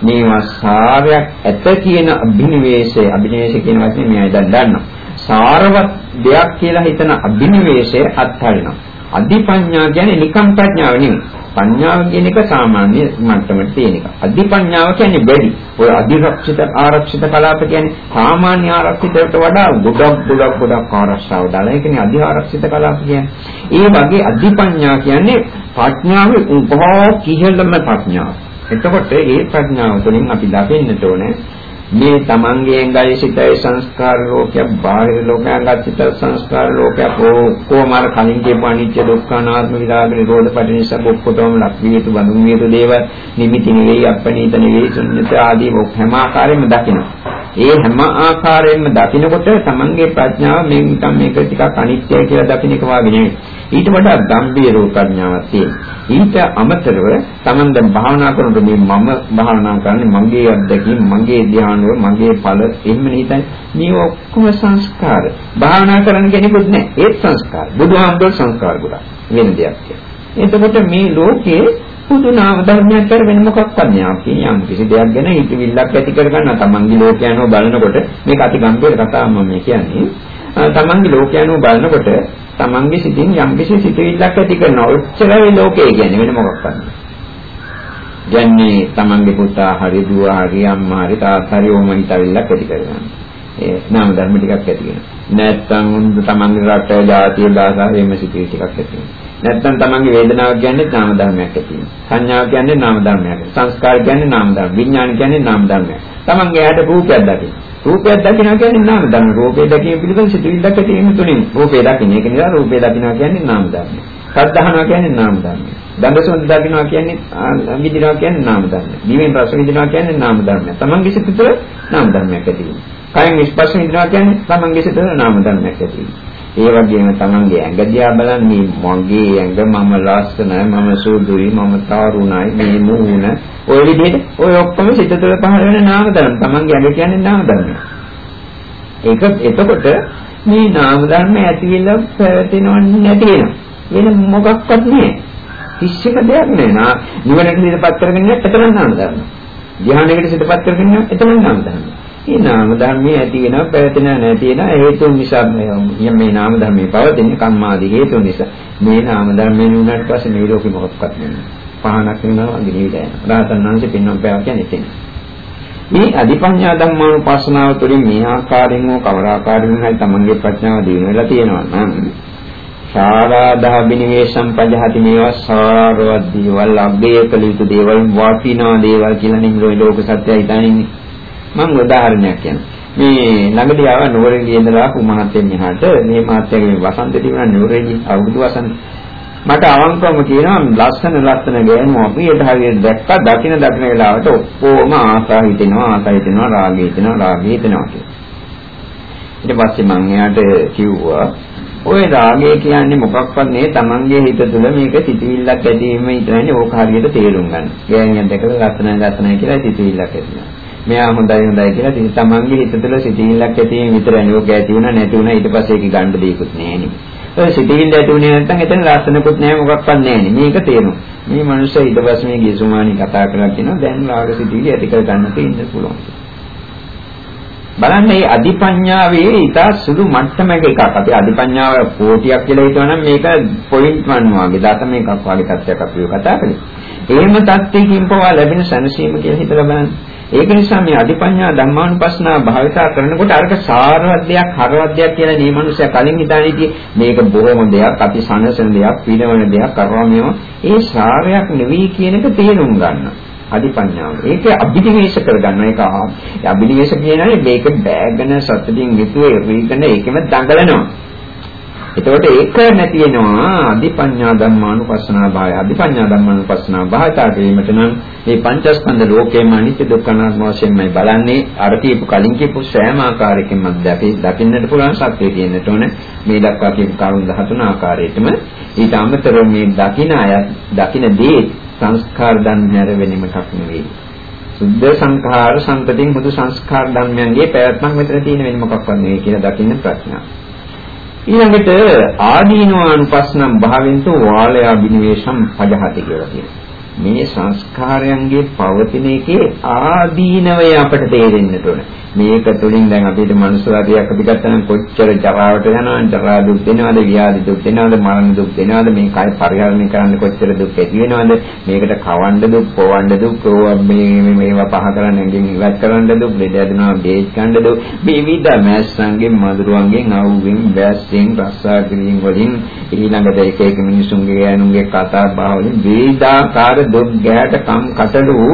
A: මේවා සාරයක් ඇත කියන අභිනිවේෂය අභිනිවේෂ කියන වචනේ මෙයා දැන් දන්නවා. සාරවත් දෙයක් කියලා හිතන අභිනිවේෂය අත්හරිනවා. අධිපඤ්ඤා කියන්නේ නිකම් ප්‍රඥාව නෙවෙයි. පඤ්ඤාව කියන එක සාමාන්‍ය මට්ටමට තියෙන එක. අධිපඤ්ඤාව කියන්නේ වැඩි. ඔය අධිරක්ෂිත ආරක්ෂිත කලාප කියන්නේ සාමාන්‍ය ආරක්ෂිතයට වඩා ගොඩක් ගොඩක් ගොඩක් ආරක්ෂාව දාලා. ඒ කියන්නේ අධි ආරක්ෂිත කලාප කියන්නේ. ඒ වගේ අධිපඤ්ඤා කියන්නේ ප්‍රඥාවේ උපහා කිහෙලම ප්‍රඥාව. එතකොට ඒ ප්‍රඥාව තුළින් අපි දකින්නට ඕනේ මේ තමන්ගේ ඇඟයි සිතයි සංස්කාර ලෝකයක් බාහිර ලෝකයක් සිත සංස්කාර ලෝකයක් කොමාර කලින් කියපු අනිත්‍ය දුක්ඛ අනාත්ම විරාග නිරෝධ පටිනිසබ් ඔක්කොටම ලක් විය යුතු බඳුන් විය යුතු දේවල් නිමිති නෙවෙයි අප්පනීත නෙවෙයි ශුන්‍යත ආදී හැම ආකාරයෙන්ම දකිනවා. ඒ හැම ආකාරයෙන්ම දකිනකොට තමන්ගේ ප්‍රඥාව මේ නිකන් මේක ටිකක් අනිත්‍යයි කියලා දකින්න එක වාගේ නෙවෙයි. ඊට වඩා ගම්භීර ප්‍රඥාවක් තියෙනවා. ඊට අමතරව තමන් දැන් භාවනා කරනකොට මේ මම භාවනා කරන්නේ මගේ අත්දැකීම්, මගේ ධ්‍යානය, මගේ ඵල එහෙම නේදයි. මේ ඔක්කොම සංස්කාර. භාවනා කරන කෙනෙකුත් නෑ. ඒත් සංස්කාර. බුදුහාමුදුරුවෝ සංස්කාර ගොඩක් වෙන දෙයක් කියලා. එතකොට මේ ලෝකේ පුදු නාම ධර්මයක් කර වෙන මොකක්වත් නෑ. අපි යම් කිසි දෙයක් ගැන හිතවිල්ලක් ඇති කරගන්න තමන්ගේ ලෝකයන්ව බලනකොට මේක අති ගම්භීර කතාවක් මම කියන්නේ. තමන්ගේ ලෝකයන්ව බලනකොට තමන්ගේ සිතින් යම් කිසි සිතවිල්ලක් ඇති කරනවා. ඔච්චරයි ලෝකය කියන්නේ වෙන මොකක්වත් නෑ. කියන්නේ තමන්ගේ පුතා හරි දුව හරි අම්මා හරි තාත්තා හරි ඕම හිතවිල්ලක් ඇති කරගන්නවා. ඒ නාම ධර්ම ටිකක් ඇති වෙනවා. නැත්තම් තමන්ගේ රට, ජාතිය, භාෂාව එහෙම සිතිවිලි ටිකක් ඇති වෙනවා. නැත්නම් තමන්ගේ වේදනාව කියන්නේ නාම ධර්මයක් ඇති සංඥාව කියන්නේ නාම ධර්මයක්. සංස්කාර කියන්නේ නාම ධර්ම. විඥාන කියන්නේ නාම ධර්මයක්. තමන්ගේ ඇයට රූපයක් දකින්න. රූපයක් දකින්නවා කියන්නේ නාම ධර්ම. රූපේ දැකීම පිළිබඳ සිතුවිල්ලක් ඇති වීම තුලින් රූපේ දකින්න. ඒක නිසා රූපේ දකින්නවා කියන්නේ නාම ධර්ම. සද්ධාහනවා කියන්නේ නාම ධර්ම. දඬසොන් දකින්නවා කියන්නේ විදිනවා කියන්නේ නාම ධර්ම. දිවෙන් රස විදිනවා කියන්නේ නාම ධර්ම. තමන්ගේ සිත තුළ නාම ධර්මයක් ඇති වෙනවා. කයෙන් ස්පර්ශ විදිනවා කියන්නේ තමන්ගේ සිත තුළ නාම ධර්මයක් ඇති වෙනවා. ඒ වගේම තමන්ගේ ඇඟ දිහා බලන්නේ මගේ ඇඟ මම ලස්සනයි මම සුදුයි මම තරුණයි මේ මූණ. ඔය විදිහට ඔය ඔක්කොම සිත තුළ පහළ වෙන නාම ධර්ම තමන්ගේ ඇඟ කියන්නේ නාම ධර්ම ඒක එතකොට මේ නාම ධර්ම ඇති වෙලා පැවතෙනවන්නේ නැති වෙනවා වෙන මොකක්වත් නෑ කිසිම දෙයක් නෑ නිවනට සිතපත් කරගෙන එතන නාම ධර්ම ධ්‍යානයකට සිතපත් කරගෙන එතන නාම ධර්ම මේ නාම ධර්මයේ ඇති වෙනව පැවතෙන නැති වෙන හේතුන් නිසා මේ නාම ධර්මයේ පවතින කම්මාදී හේතුන් නිසා. මේ නාම ධර්මයෙන් උනාට පස්සේ මේ ලෝකෙ මොකක්වත් නෙමෙයි පහනක් වෙනවා ගිනිවිද යනවා. රහතන් වහන්සේ පින්නම් පෑව කියන්නේ එතන මේ අධිපඤ්ඤා ධම්මානුපස්සනාව තුළින් මේ ආකාරයෙන් හෝ කවර ආකාරයෙන් හරි තමන්ගේ ප්‍රඥාව දිනු වෙලා තියෙනවා නම් සාරාදා බිනිවේෂම් පජහති මේවා සාරවත් දේවල් අබ්බේ කළ යුතු දේවල් වටිනා දේවල් කියලා නෙමෙයි ලෝක සත්‍යය හිතන්නේ. මම උදාහරණයක් කියනවා. මේ ළඟදී ආව නුවරඑළිය ඉඳලා ආපු මහත්යෙන් මෙහාට මේ මහත්යගේ වසන්ත තිබුණා නුවරඑළිය අවුරුදු වසන්ත. මට අවංකවම කියනවා ලස්සන ලස්සන ගෑනු අපි එද හරියට දැක්කා දකින දකින වෙලාවට ඔක්කොම ආසා හිතෙනවා ආසා හිතෙනවා රාගය හිතෙනවා රාගය හිතෙනවා කියලා. ඊට පස්සේ මම එයාට කිව්වා ඔය රාගය කියන්නේ මොකක්වත් නෙවෙයි Tamange හිත තුළ මේක සිතිවිල්ලක් ඇති වීම ඉතනනේ ඕක හරියට තේරුම් ගන්න. ගෑනියක් දැකලා ලස්සනයි ලස්සනයි කියලා සිතිවිල්ලක් ඇති වෙනවා. මෙයා හොඳයි හොඳයි කියලා ඉතින් තමන්ගේ හිත තුළ සිතිවිල්ලක් ඇති වීම විතරයි ඕක ඇති වුණා නැති වුණා ඊට පස්සේ ඒක ගන්න දෙයක්වත් නෑනේ. ඔය සිතිවිල්ල ඇති වුණේ නැත්නම් එතන ලස්සනකුත් නෑ මොකක්වත් නෑනේ. මේක තේරෙනවා. මේ මනුස්සය ඊට පස්සේ මේ ගිසුමානි කතා කරලා කියනවා දැන් රාග සිතිවිලි ඇති කර ගන්න තියෙන්න පුළුවන්. බලන්න මේ අධිපඤ්ඤාවේ ඊට සුළු මට්ටමක එකක්. අපි අධිපඤ්ඤාව කෝටියක් කියලා හිතනනම් මේක පොයින්ට් 1 වගේ දශම එකක් වගේ තත්ත්වයක් අපි කතා කරන්නේ. එහෙම තත්ත්වයකින් පවා ලැබෙන සැනසීම කියලා හිතලා බලන්න. ඒක නිසා මේ අධිපඤ්ඤා ධම්මානුපස්සනා භාවිතා කරනකොට අරක සාරවත් දෙයක් හරවත් දෙයක් කියලා මේ මිනිස්සයා කලින් හිතානේ ඉතින් මේක බොහොම දෙයක් අපි සනසන දෙයක් පිනවන දෙයක් කරනවා මේවා ඒ සාරයක් නෙවෙයි කියන එක තේරුම් ගන්න. අධිපඤ්ඤාව. ඒක අභිනිවේෂ කරගන්න එක අභිනිවේෂ කියන්නේ මේක බෑගන සතුටින් යුතුව රීකන ඒකෙම දඟලනවා. එතකොට ඒක නැති වෙනවා. අධිපඤ්ඤා ධම්මානුපස්සනා භාය අධිපඤ්ඤා ධම්මානුපස්සනා භාවිතයට වීමට නම් මේ පංචස්කන්ධ ලෝකයේම අනිත්‍ය දුක්ඛ අනාත්ම වශයෙන්මයි බලන්නේ අර කියපු කලින් කියපු සෑම ආකාරයකින්ම අපි දකින්නට පුළුවන් සත්‍යය තියෙන්නට ඕන. මේ දක්වා කියපු කරුණු 13 ආකාරයටම ඊට අමතරව මේ දකින අය දකින දේ සංස්කාර ධර්මයර වෙනමක් නෙවෙයි. සුද්ධ සංඛාර සංතතින් බුදු සංස්කාර ධර්මයන්ගේ පැවැත්මක් මෙතන තියෙන වෙන මොකක්වත් නෙවෙයි කියලා දකින්න ප්‍රඥාව ඊළඟට ආදීනවානුපස්සනම් භාවෙන්තු වාලයා බිනිවේෂම් පජහති කියලා කියනවා. මේ සංස්කාරයන්ගේ පවතින එකේ ආදීනවය අපට තේරෙන්න ඕන. මේක තුළින් දැන් අපිට මනුස්සාරියක් අපි ගත්තනම් කොච්චර ජරාවට යනවද ජරා දුක් වෙනවද ව්‍යාධි දුක් වෙනවද මරණ දුක් වෙනවද මේ කය පරිහරණය කරන්න කොච්චර දුක් ඇති වෙනවද මේකට කවන්න දුක් පොවන්න දුක් මේ මේවා පහ කරන්න ඇඟෙන් ඉවත් කරන්න දුක් ලෙඩ ඇදෙනවා බේත් ගන්න දුක්. විවිධ මැස්සන්ගෙන් මදුරුවන්ගෙන් අවුවෙන් බෑස්යෙන් රස්සා කිරීම වලින් ඊළඟට එක එක මිනිසුන්ගේ ගෑනුන්ගේ කතා බහ වලින් විවිධාකාර දුක් ගැට කම් කටළු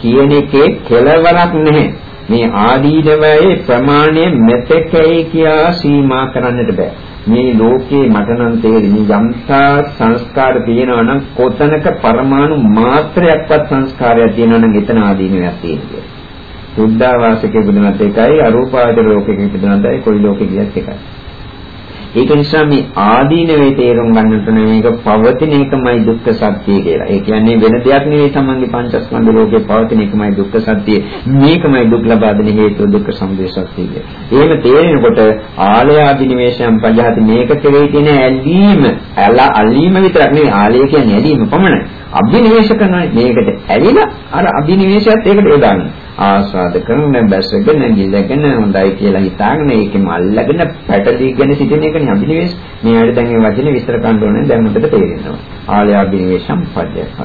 A: කියන එකේ කෙලවරක් නැහැ. මේ ආදීනවයේ ප්‍රමාණය මෙතෙකයි කියා සීමා කරන්නට බෑ. මේ ලෝකේ මට නම් තේරෙන්නේ යම්තා සංස්කාර තියෙනවා නම් කොතනක පරමාණු මාත්‍රයක්වත් සංස්කාරයක් තියෙනවා නම් එතන ආදීනවයක් තියෙනවා. සුද්ධාවාසකේ ඉපදුනත් එකයි අරූපාවචර ලෝකෙක ඉපදුනත් එකයි කොයි ලෝකෙක ගියත් එකයි. ඒක නිසා මේ ආදීනවේ තේරුම් ගන්නට මේක පවතින එකමයි දුක්ඛ සත්‍ය කියලා. ඒ කියන්නේ වෙන දෙයක් නෙවෙයි තමන්ගේ පංචස්කන්ධ ලෝකේ පවතින එකමයි දුක්ඛ සත්‍ය. මේකමයි දුක් ලබා දෙන හේතුව දුක්ඛ සමුදය සත්‍ය කිය. එහෙම තේරෙනකොට ආලය ආදීනවේශයන් පජහති මේක කෙරෙහි තියෙන ඇලීම, ඇල අලීම විතරක් නෙවෙයි ආලය කියන්නේ ඇලීම පමණයි. අභිනිවේෂ කරනවා මේකට ඇලිලා අර අභිනිවේෂයත් ඒකට යොදාගන්න. ආස්වාද කරන බැසගෙන ගිලගෙන හොඳයි කියලා හිතාගෙන ඒකෙම අල්ලගෙන පැටලීගෙන සිටින එකනේ අභිනිවේෂ. මේ ඇයි දැන් මේ වචනේ විස්තර කරන්න ඕනේ දැන් මොකද තේරෙනවා. ආලය අභිනිවේෂම් පද්‍යපත්.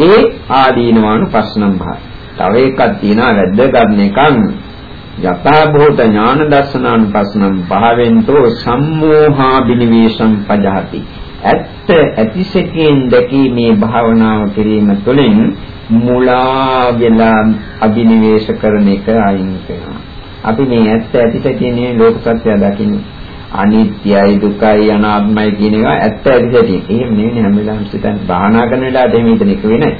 A: ඒ ආදීනවානුපස්සනම් භාව. තව එකක් තියෙනවා වැද්දගත් එකක් යථා භූත ඥාන දර්ශනානුපස්සනම් භාවෙන්තෝ සම්මෝහා බිනිවේෂම් පජහති ඇත්ත ඇතිසැටියෙන් දැකීමේ භාවනාව කිරීම තුළින් මුලා වෙලා අභිනිවේෂ කරන එක අයින් වෙනවා. අපි මේ ඇත්ත ඇතිසැටියෙන් ලෝක සත්‍ය දකින්නේ. අනිත්‍යයි දුකයි අනාත්මයි කියන ඒවා ඇත්ත ඇතිසැටියෙන්. එහෙම නෙවෙයි හැම වෙලාවෙම සිතන් භාවනා කරන වෙලාවට එහෙම හිතන එක වෙන්නේ.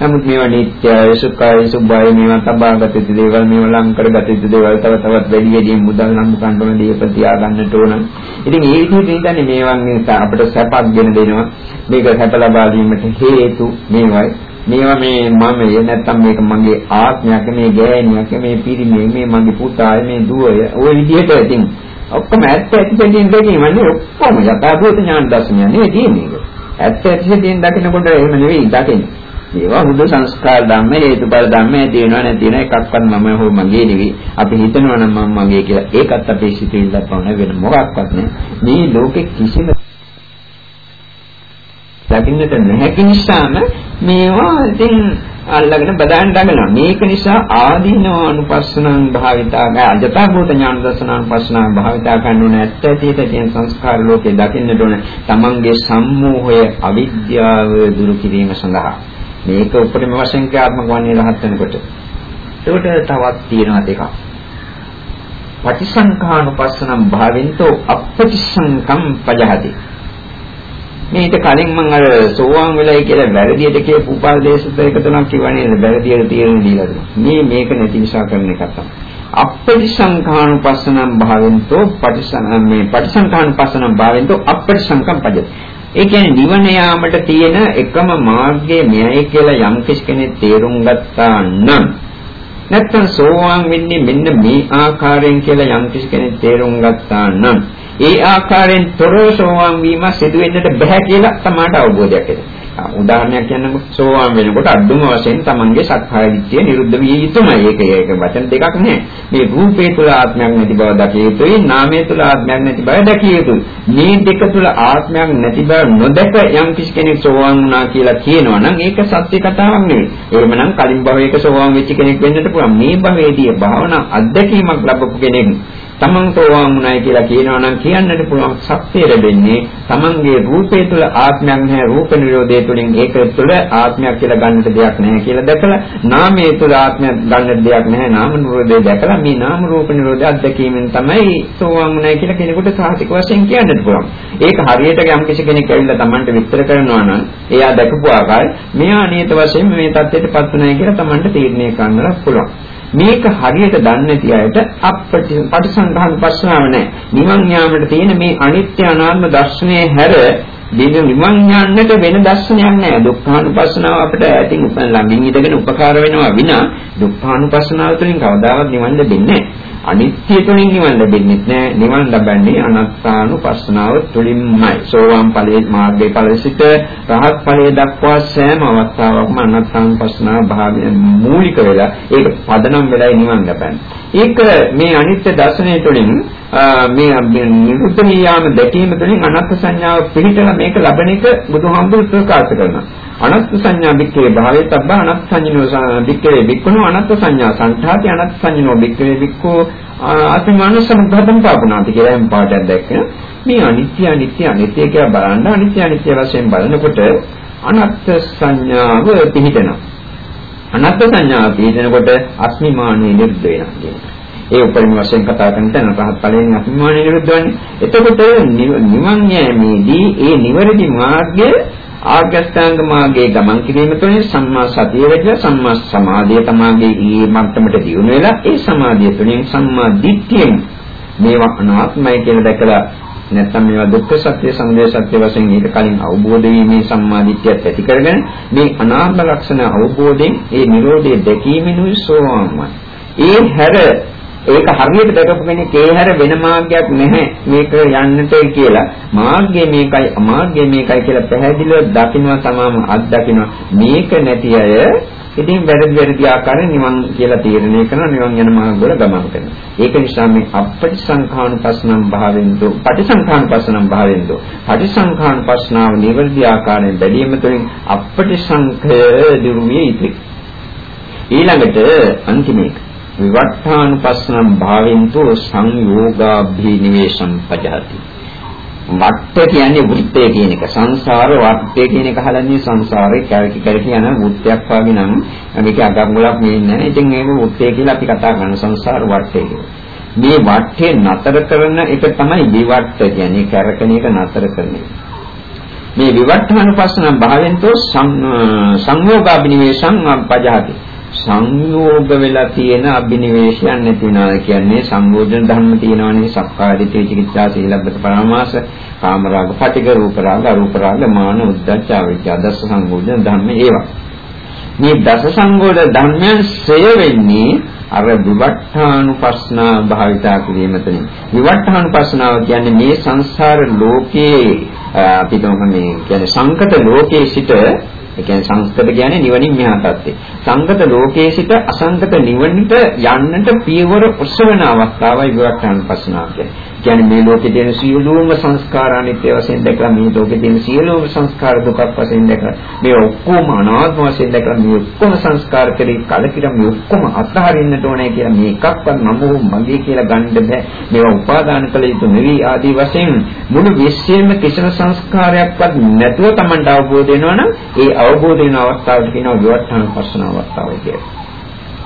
A: නමුත් මේවා නිත්‍යයි සුඛයි සුභයි මේවා තබාගත යුතු දේවල් මේවා ලං කරගත යුතු දේවල් තව තවත් වැඩි වැඩියෙන් මුදල් නම් ගන්න ඕන දීප තියාගන්නට ඕන. ඉතින් ඒ විදිහට ඉඳන්නේ මේවන් අපිට සැපක් ගෙන දෙනවා. මේක සැප ලබා දීමට හේතු මේවයි. මේවා මේ මමය නැත්තම් මේක මගේ ආත්මයක් මේ ගෑණියක් මේ පිරිමිය මේ මගේ පුතා මේ දුවය ওই විදිහට ඉතින් ඔක්කොම ඇත්ත ඇති දෙකින් දෙකින් වන්නේ ඔක්කොම යථාභූත ඥාන දර්ශනය නෙවෙයි තියෙන්නේ. ඇත්ත ඇති දෙකින් දකිනකොට එහෙම නෙවෙයි දකින්නේ. ඒවා හුදු සංස්කාර ධම්ම හේතුඵල ධම්ම තියෙනවා නැති වෙන එකක්වත් මම හෝ මගේ නෙවෙයි. අපි හිතනවා නම් මම මගේ කියලා. ඒකත් අපේ සිතිවිල්ල පවන වෙන මොකක්වත් නෑ. මේ ලෝකෙ කිසිම දකින්නට නැති නිසාම මේවා ඉතින් අල්ලගෙන බදාගෙන දඟලනවා. මේක නිසා ආදීනව අනුපස්සනං භාවිතාග අජතා භූත ඥාන දර්ශනානුපස්සනං භාවිතා කරන්න ඕන ඇත්ත ඇතිට තියෙන සංස්කාර ලෝකේ දකින්නට ඕන. තමන්ගේ සම්මෝහය අවිද්‍යාව දුරු කිරීම සඳහා මේක උපරිම වශයෙන් ක්‍රියාත්මක වන්නේ රහත් වෙනකොට. ඒකට තවත් තියෙනවා දෙකක්. පටිසංඛානුපස්සනම් භාවෙන්තෝ අපටිසංකම් පජහති. මේක කලින් මම අර සෝවාන් වෙලයි කියලා වැරදියට කියපු උපදේශ දෙක තුනක් කිව්වනේ වැරදියට තීරණ දීලා දුන්නා. මේ මේක නැති නිසා කරන එකක් තමයි. අපටිසංඛානුපස්සනම් භාවෙන්තෝ පටිසං මේ පටිසංඛානුපස්සනම් භාවෙන්තෝ අපටිසංකම් පජති. ඒ කියන්නේ නිවන යාමට තියෙන එකම මාර්ගය මෙයයි කියලා යම් කෙනෙක් තේරුම් ගත්තා නම් නැත්තම් සෝවාන් වෙන්නේ මෙන්න මේ ආකාරයෙන් කියලා යම් කෙනෙක් තේරුම් ගත්තා නම් ඒ ආකාරයෙන් තොරව සෝවාන් වීම සිදු වෙන්නට බෑ කියලා තමාට අවබෝධයක් එනවා. උදාහරණයක් කියන්නකො සෝවාන් වෙනකොට අඩුම වශයෙන් තමන්ගේ සක්කාය දිට්ඨිය නිරුද්ධ විය යුතුමයි. ඒක ඒක වචන දෙකක් නෑ. මේ රූපේ තුල ආත්මයක් නැති බව දකිය යුතුයි. නාමයේ තුල ආත්මයක් නැති බව දකිය යුතුයි. මේ දෙක තුල ආත්මයක් නැති බව නොදක යම් කිසි කෙනෙක් සෝවාන් වුණා කියලා කියනවා නම් ඒක සත්‍ය කතාවක් නෙවෙයි. එහෙමනම් කලින් භවයක සෝවාන් වෙච්ච කෙනෙක් වෙන්නට පුළුවන්. මේ භවයේදී භාවනා අත්දැකීමක් ලැබපු කෙනෙක් තමන් සෝවාන් වුණයි කියලා කියනවා නම් කියන්නට පුළුවන් සත්‍ය ලැබෙන්නේ තමන්ගේ රූපේ තුල ආත්මයක් නැහැ රූප නිරෝධය තුලින් ඒක තුල ආත්මයක් කියලා ගන්නට දෙයක් නැහැ කියලා දැකලා නාමයේ තුල ආත්මයක් ගන්නට දෙයක් නැහැ නාම නිරෝධය දැකලා මේ නාම රූප නිරෝධය අත්දැකීමෙන් තමයි සෝවාන් වුණයි කියලා කෙනෙකුට සාහිතික වශයෙන් කියන්නට පුළුවන්. ඒක හරියට යම් කිසි කෙනෙක් ඇවිල්ලා තමන්ට විස්තර කරනවා නම් එයා දැකපු ආකාරය මෙයා නියත වශයෙන් මේ தත්ත්වයටපත් වුණයි කියලා තමන්ට තීරණය කරන්න පුළුවන්. මේක හරියට දන්නේ නැති අයට අපටිසංඝාන පස්සනාව නැහැ. නිවන් යාමට තියෙන මේ අනිත්‍ය අනාත්ම දර්ශනය හැර දෙන නිවන් යන්නට වෙන දර්ශනයක් නැහැ. දුක්ඛානුපස්සනාව අපිට ඈතින් ළඟින් ඉඳගෙන උපකාර වෙනවා විනා දුක්ඛානුපස්සනාව තුළින් කවදාවත් නිවන් දෙන්නේ නැහැ. අනිත්‍ය තුලින් නිවන් ලැබෙන්නේ නැහැ. නිවන් ලබන්නේ අනාත්මානුපස්සනාව තුලින්මයි. සෝවාන් ඵලයේ මාර්ගයේ ඵලසිත රහත් ඵලයේ දක්වා සෑම අවස්ථාවකම අනාත්මානුපස්සනාව භාවය මූලික වෙලා ඒක පදනම් වෙලා නිවන් ලබන්නේ. ඒක මේ අනිත්‍ය දර්ශනය තුළින් මේ නිරුද්ධ නියාම දැකීම තුළින් අනාත්ම සංඥාව පිළිතලා මේක ලබන එක බුදුහාමුදුරු ප්‍රකාශ කරනවා. අනත්ත් සංඥා වික්කේ භාවයේ තබ්බ අනත්ත් සංඥෝ වික්කේ වික්කනෝ අනත්ත් සංඥා සංඛාති අනත්ත් සංඥෝ වික්කේ වික්කෝ අතිමාන සම්බද්ධම් පාපුණාති කියලා එම් පාඩයක් දැක්කන මේ අනිත්‍ය අනිත්‍ය අනිත්‍ය කියලා බලන්න අනිත්‍ය අනිත්‍ය වශයෙන් බලනකොට අනත්ත් සංඥාව පිහිටනවා. අනත්ත් සංඥාව පිහිටනකොට අස්මිමානෙ නිරුද්ධ වෙනවා කියනවා ඒ උපරිම වශයෙන් කතා කරන තැන රහත් ඵලයෙන් අස්මිමානෙ නිරුද්ධ වෙන්නේ. එතකොට නිවන් යෑමේදී ඒ නිවැරදි මාර්ගය ආගස්ඨාංග මාර්ගයේ ගමන් කිරීම තුළින් සම්මා සතිය වෙද්දී සම්මා සමාධිය තමාගේ ඊ මට්ටමට දියුණු වෙලා ඒ සමාධිය තුළින් සම්මා දිට්ඨියෙන් මේවා අනාත්මයි කියලා දැකලා නැත්නම් මේවා දුක්ඛ සත්‍ය සමුදය සත්‍ය වශයෙන් ඊට කලින් අවබෝධ වීමේ සම්මාදිට්ඨියත් ඇති කරගෙන මේ අනාත්ම ලක්ෂණ අවබෝධයෙන් ඒ Nirodhe දැකීමෙනුයි සෝවාන්මයි. ඒ හැර ඒක හරියට දැකපු කෙනෙක් ඒ හැර වෙන මාර්ගයක් නැහැ මේක යන්නට කියලා මාර්ගය මේකයි අමාර්ගය මේකයි කියලා පැහැදිලිව දකින්න තමාම අත්දකින්න මේක නැති අය ඉතින් වැරදි වැරදි ආකාරයෙන් නිවන් කියලා තීරණය කරන නිවන් යන මාර්ග වල ගමන් කරනවා. ඒක නිසා මේ අපටිසංඛානුපස්සනම් භාවෙන්දෝ පටිසංඛානුපස්සනම් භාවෙන්දෝ පටිසංඛානුපස්සනාව නිවැරදි ආකාරයෙන් බැලීම තුළින් අපටිසංඛය දිරුවිය යුතුයි. ඊළඟට අන්තිමේක විවට්ඨානුපස්සනම් භාවෙන්තෝ සංයෝගාභිනිවේෂම් පජහති. වට්ට කියන්නේ වෘත්තය කියන එක. සංසාර වට්ටය කියන එක හලන්නේ සංසාරේ කැරකි කැරකි යන වෘත්තයක් වගේ නම් මේක අගම්මුලක් නෙන්නේ නැහැ. ඉතින් මේක වෘත්තය කියලා අපි කතා කරන සංසාර වට්ටය කියලා. මේ වට්ටේ නතර කරන එක තමයි විවට්ට කියන්නේ කැරකෙන එක නතර කරන එක. මේ විවට්ඨානුපස්සන භාවෙන්තෝ සංයෝගාභිනිවේෂම් පජහති. සංයෝග වෙලා තියෙන අභිනිවේෂයන් නැති වෙනවා කියන්නේ සංයෝජන ධර්ම තියෙනවානේ සක්කාය දිට්ඨි චිකිත්සා සීලබ්බත පරාමාස කාමරාග පටික රූපරාග අරූපරාග මාන උද්දච්ච අවිජ්ජා දස සංයෝජන ධර්ම ඒවා. මේ දස සංයෝජන ධර්මයන් ශ්‍රේය වෙන්නේ අර විවට්ඨානුපස්නා භාවිතා කිරීම තුළින් විවට්ඨානුපස්නාව කියන්නේ මේ සංසාර ලෝකයේ අපි මේ කියන්නේ සංකත ලෝකයේ සිට ඒ කියන්නේ සංස්කත කියන්නේ නිවනින් මෙහා පැත්තේ. සංගත ලෝකයේ සිට අසංගත නිවනට යන්නට පියවර ඔසවන අවස්ථාවයි විවක්ඛාන පස්සනාව කියන්නේ. කියන්නේ මේ ලෝකේ තියෙන සියලුම සංස්කාර අනිත්‍ය වශයෙන් දැකලා මේ ලෝකේ තියෙන සියලුම සංස්කාර දුකක් වශයෙන් දැකලා මේ ඔක්කොම අනාත්ම වශයෙන් දැකලා මේ ඔක්කොම සංස්කාර කෙරෙහි කලකිරම මේ ඔක්කොම අත්හරින්නට ඕනේ කියලා මේ එකක්වත් මම මගේ කියලා ගන්න බෑ මේවා උපාදාන කළ යුතු නෙවි ආදී වශයෙන් මුළු විශ්වයේම කිසිම සංස්කාරයක්වත් නැතුව Tamanට අවබෝධ වෙනවනම් ඒ අවබෝධ වෙන අවස්ථාවට කියනවා විවට්ඨාන පස්සන අවස්ථාව කියලා.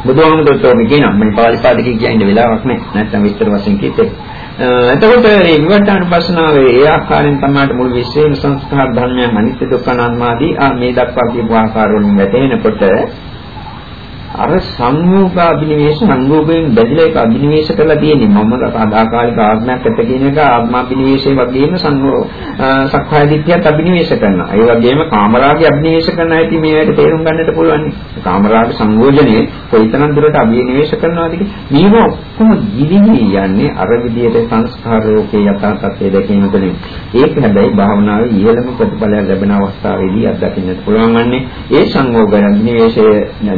A: බුදුහාමුදුරුවෝ කියනවා මේ පාලි පාදකේ කියන්නේ වෙලාවක් නැහැ. නැත්නම් විස්තර වශයෙන් කිව්වේ. එතකොට මේ විවට්ටානුපස්සනාවේ ඒ ආකාරයෙන් තමයි මුළු විශ්වයේ සංස්කාර ධර්මයන් අනිත්‍ය දුක්ඛ අනාත්මාදී ආ මේ දක්වා කියපු ආකාරවලින් වැටෙනකොට අර සංයෝග අභිනිවේෂ සංයෝගයෙන් බැඳිලා ඒක අභිනිවේෂ කරලා තියෙන්නේ මම සදාකාලික ආත්මයක් ඇත කියන එක ආත්මාභිනිවේෂයේ වගේම සංයෝ සක්කාය දිට්ඨියත් අභිනිවේෂ කරනවා. ඒ වගේම කාමරාගය අභිනිවේෂ කරන ඇති මේවට තේරුම් ගන්නට පුළුවන්. කාමරාග සංයෝජනේ කොයිතරම් දුරට අභිනිවේෂ කරනවද මේව ඔක්කොම ගිලිහි යන්නේ අර විදියට සංස්කාර රෝගේ යථා තත්ත්වය දැකීම තුළින්. ඒක හැබැයි භාවනාවේ ඉහළම ප්‍රතිඵලයක් ලැබෙන අවස්ථාවේදී අත්දකින්නට පුළුවන් වන්නේ ඒ සංයෝග අභිනිවේෂය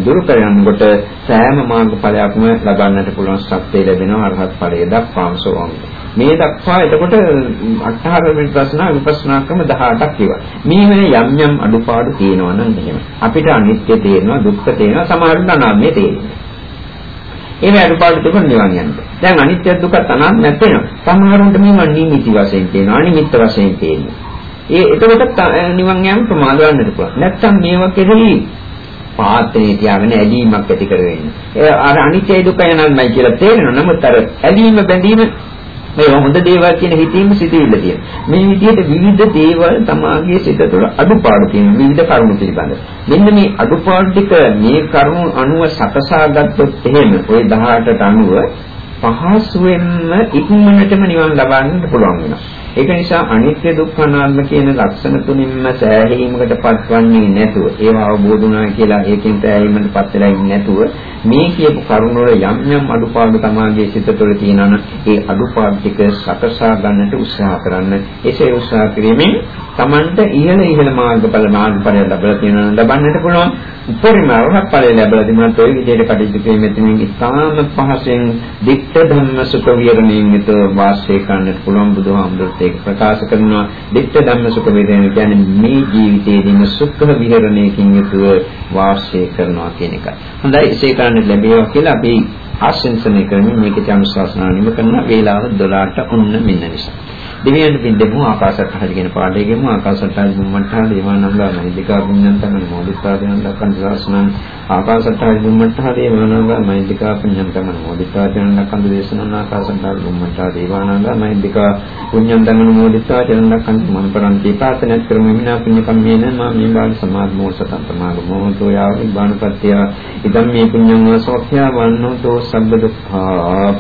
A: දුරු කරගන්න කරනකොට සෑම මාර්ගඵලයක්ම ලබන්නට පුළුවන් ශක්තිය ලැබෙනවා අරහත් ඵලය දක්වාම සෝවාන් මේ දක්වා එතකොට අටහර වෙනි ප්‍රශ්න විපස්සනා ක්‍රම 18ක් කියවා. මේ වෙන යම් යම් අඩුපාඩු තියෙනවා නම් එහෙම. අපිට අනිත්‍ය තේරෙනවා, දුක්ඛ තේරෙනවා, සමහරවිට අනාත්මය තේරෙනවා. ඒ මේ අඩුපාඩු තිබුණ නිවන් යන්න. දැන් අනිත්‍ය දුක්ඛ අනාත්ම නැත්නම් සමහරවිට මේවා නිමිති වශයෙන් තේරෙනවා, අනිමිත්ත වශයෙන් තේරෙනවා. ඒ එතකොට නිවන් යාම ප්‍රමාද වන්නට පුළුවන්. නැත්තම් මේවා කෙරෙහි පාත්‍රයේ තියාගෙන ඇලීමක් ඇති කරගෙන. ඒ අර අනිත්‍ය දුක්ඛ යනල්මයි කියලා තේරෙනවා. නමුත් අර ඇලීම බැඳීම මේ හොඳ දේවල් කියන හිතීම සිටිවිල්ල තියෙන. මේ විදිහට විවිධ දේවල් තමාගේ සිත තුළ අඩුපාඩු තියෙන විවිධ කරුණු පිළිබඳ. මෙන්න මේ අඩුපාඩු ටික මේ කරුණු අනුව සකසා ගත්තොත් එහෙම ওই 18ට අනුව පහසුවෙන්ම ඉක්මනටම නිවන් ලබන්න පුළුවන් වෙනවා. ඒක නිසා අනිත්‍ය දුක්ඛ අනාත්ම කියන ලක්ෂණ තුනින්ම සෑහීමකට පත්වන්නේ නැතුව ඒවා අවබෝධ වුණා කියලා ඒකෙන් සෑහීමකට පත් වෙලා ඉන්නේ නැතුව මේ කියපු කරුණ වල යම් යම් අඩුපාඩු තමාගේ සිත තුළ තියෙනවා ඒ අඩුපාඩු ටික සකසා ගන්නට උත්සාහ කරන්න. එසේ උත්සාහ කිරීමෙන් Tamanට ඉහළ ඉහළ මාර්ගඵල මාර්ගඵල ලැබලා තියෙනවා ලබන්නට පුළුවන්. උපරිම අරහත් ඵලය ලැබලා තිබුණත් ওই විදිහට කටයුතු කිරීම මෙතනින් ඉතාම පහසෙන් දික්ත ධම්ම සුඛ විහරණයෙන් යුතුව වාසය කරන්නට පුළුවන් බුදුහාමුදුරුවෝ ඒක ප්‍රකාශ කරනවා දික්ත ධම්ම සුඛ විහරණය කියන්නේ මේ ජීවිතයේදීම සුඛ විහරණයකින් යුතුව වාසය කරනවා කියන එකයි. හොඳයි එසේ කරන්න ලැබේවා කියලා අපි ආශිංසනය කරමින් මේකේ අනුශාසනා නිම කරන වේලාව 12ට ඔන්න මෙන්න නිසා. දෙවියන් පින්දෙමු ආකාශත්හට කියන පාඩේ ගෙමු ආකාශත්හට දුම්මණ්ඨා දේවානම්ලා මහින්දිකා පුඤ්ඤන්තං මොදිකාදයන් දක්කන් දාසනං ආකාශත්හට දුම්මණ්ඨා දේවානම්ලා මහින්දිකා පුඤ්ඤන්තං මොදිකාදයන් දක්කන් දේශනං ආකාශත්හට දුම්මණ්ඨා දේවානම්ලා මහින්දිකා පුඤ්ඤන්තං මොදිකාදයන් දක්කන් මනපරන්ති පාසනත් ක්‍රමෙ මිනා පුඤ්ඤ කම්මේන මා මේ බාල සමාද මෝසතං තමාග මොහොතෝ යාවි බාණපත්ත්‍ය ඉදම් මේ පුඤ්ඤං වාසෝක්ඛ්‍යා වන්නෝ සබ්බ දුක්ඛා.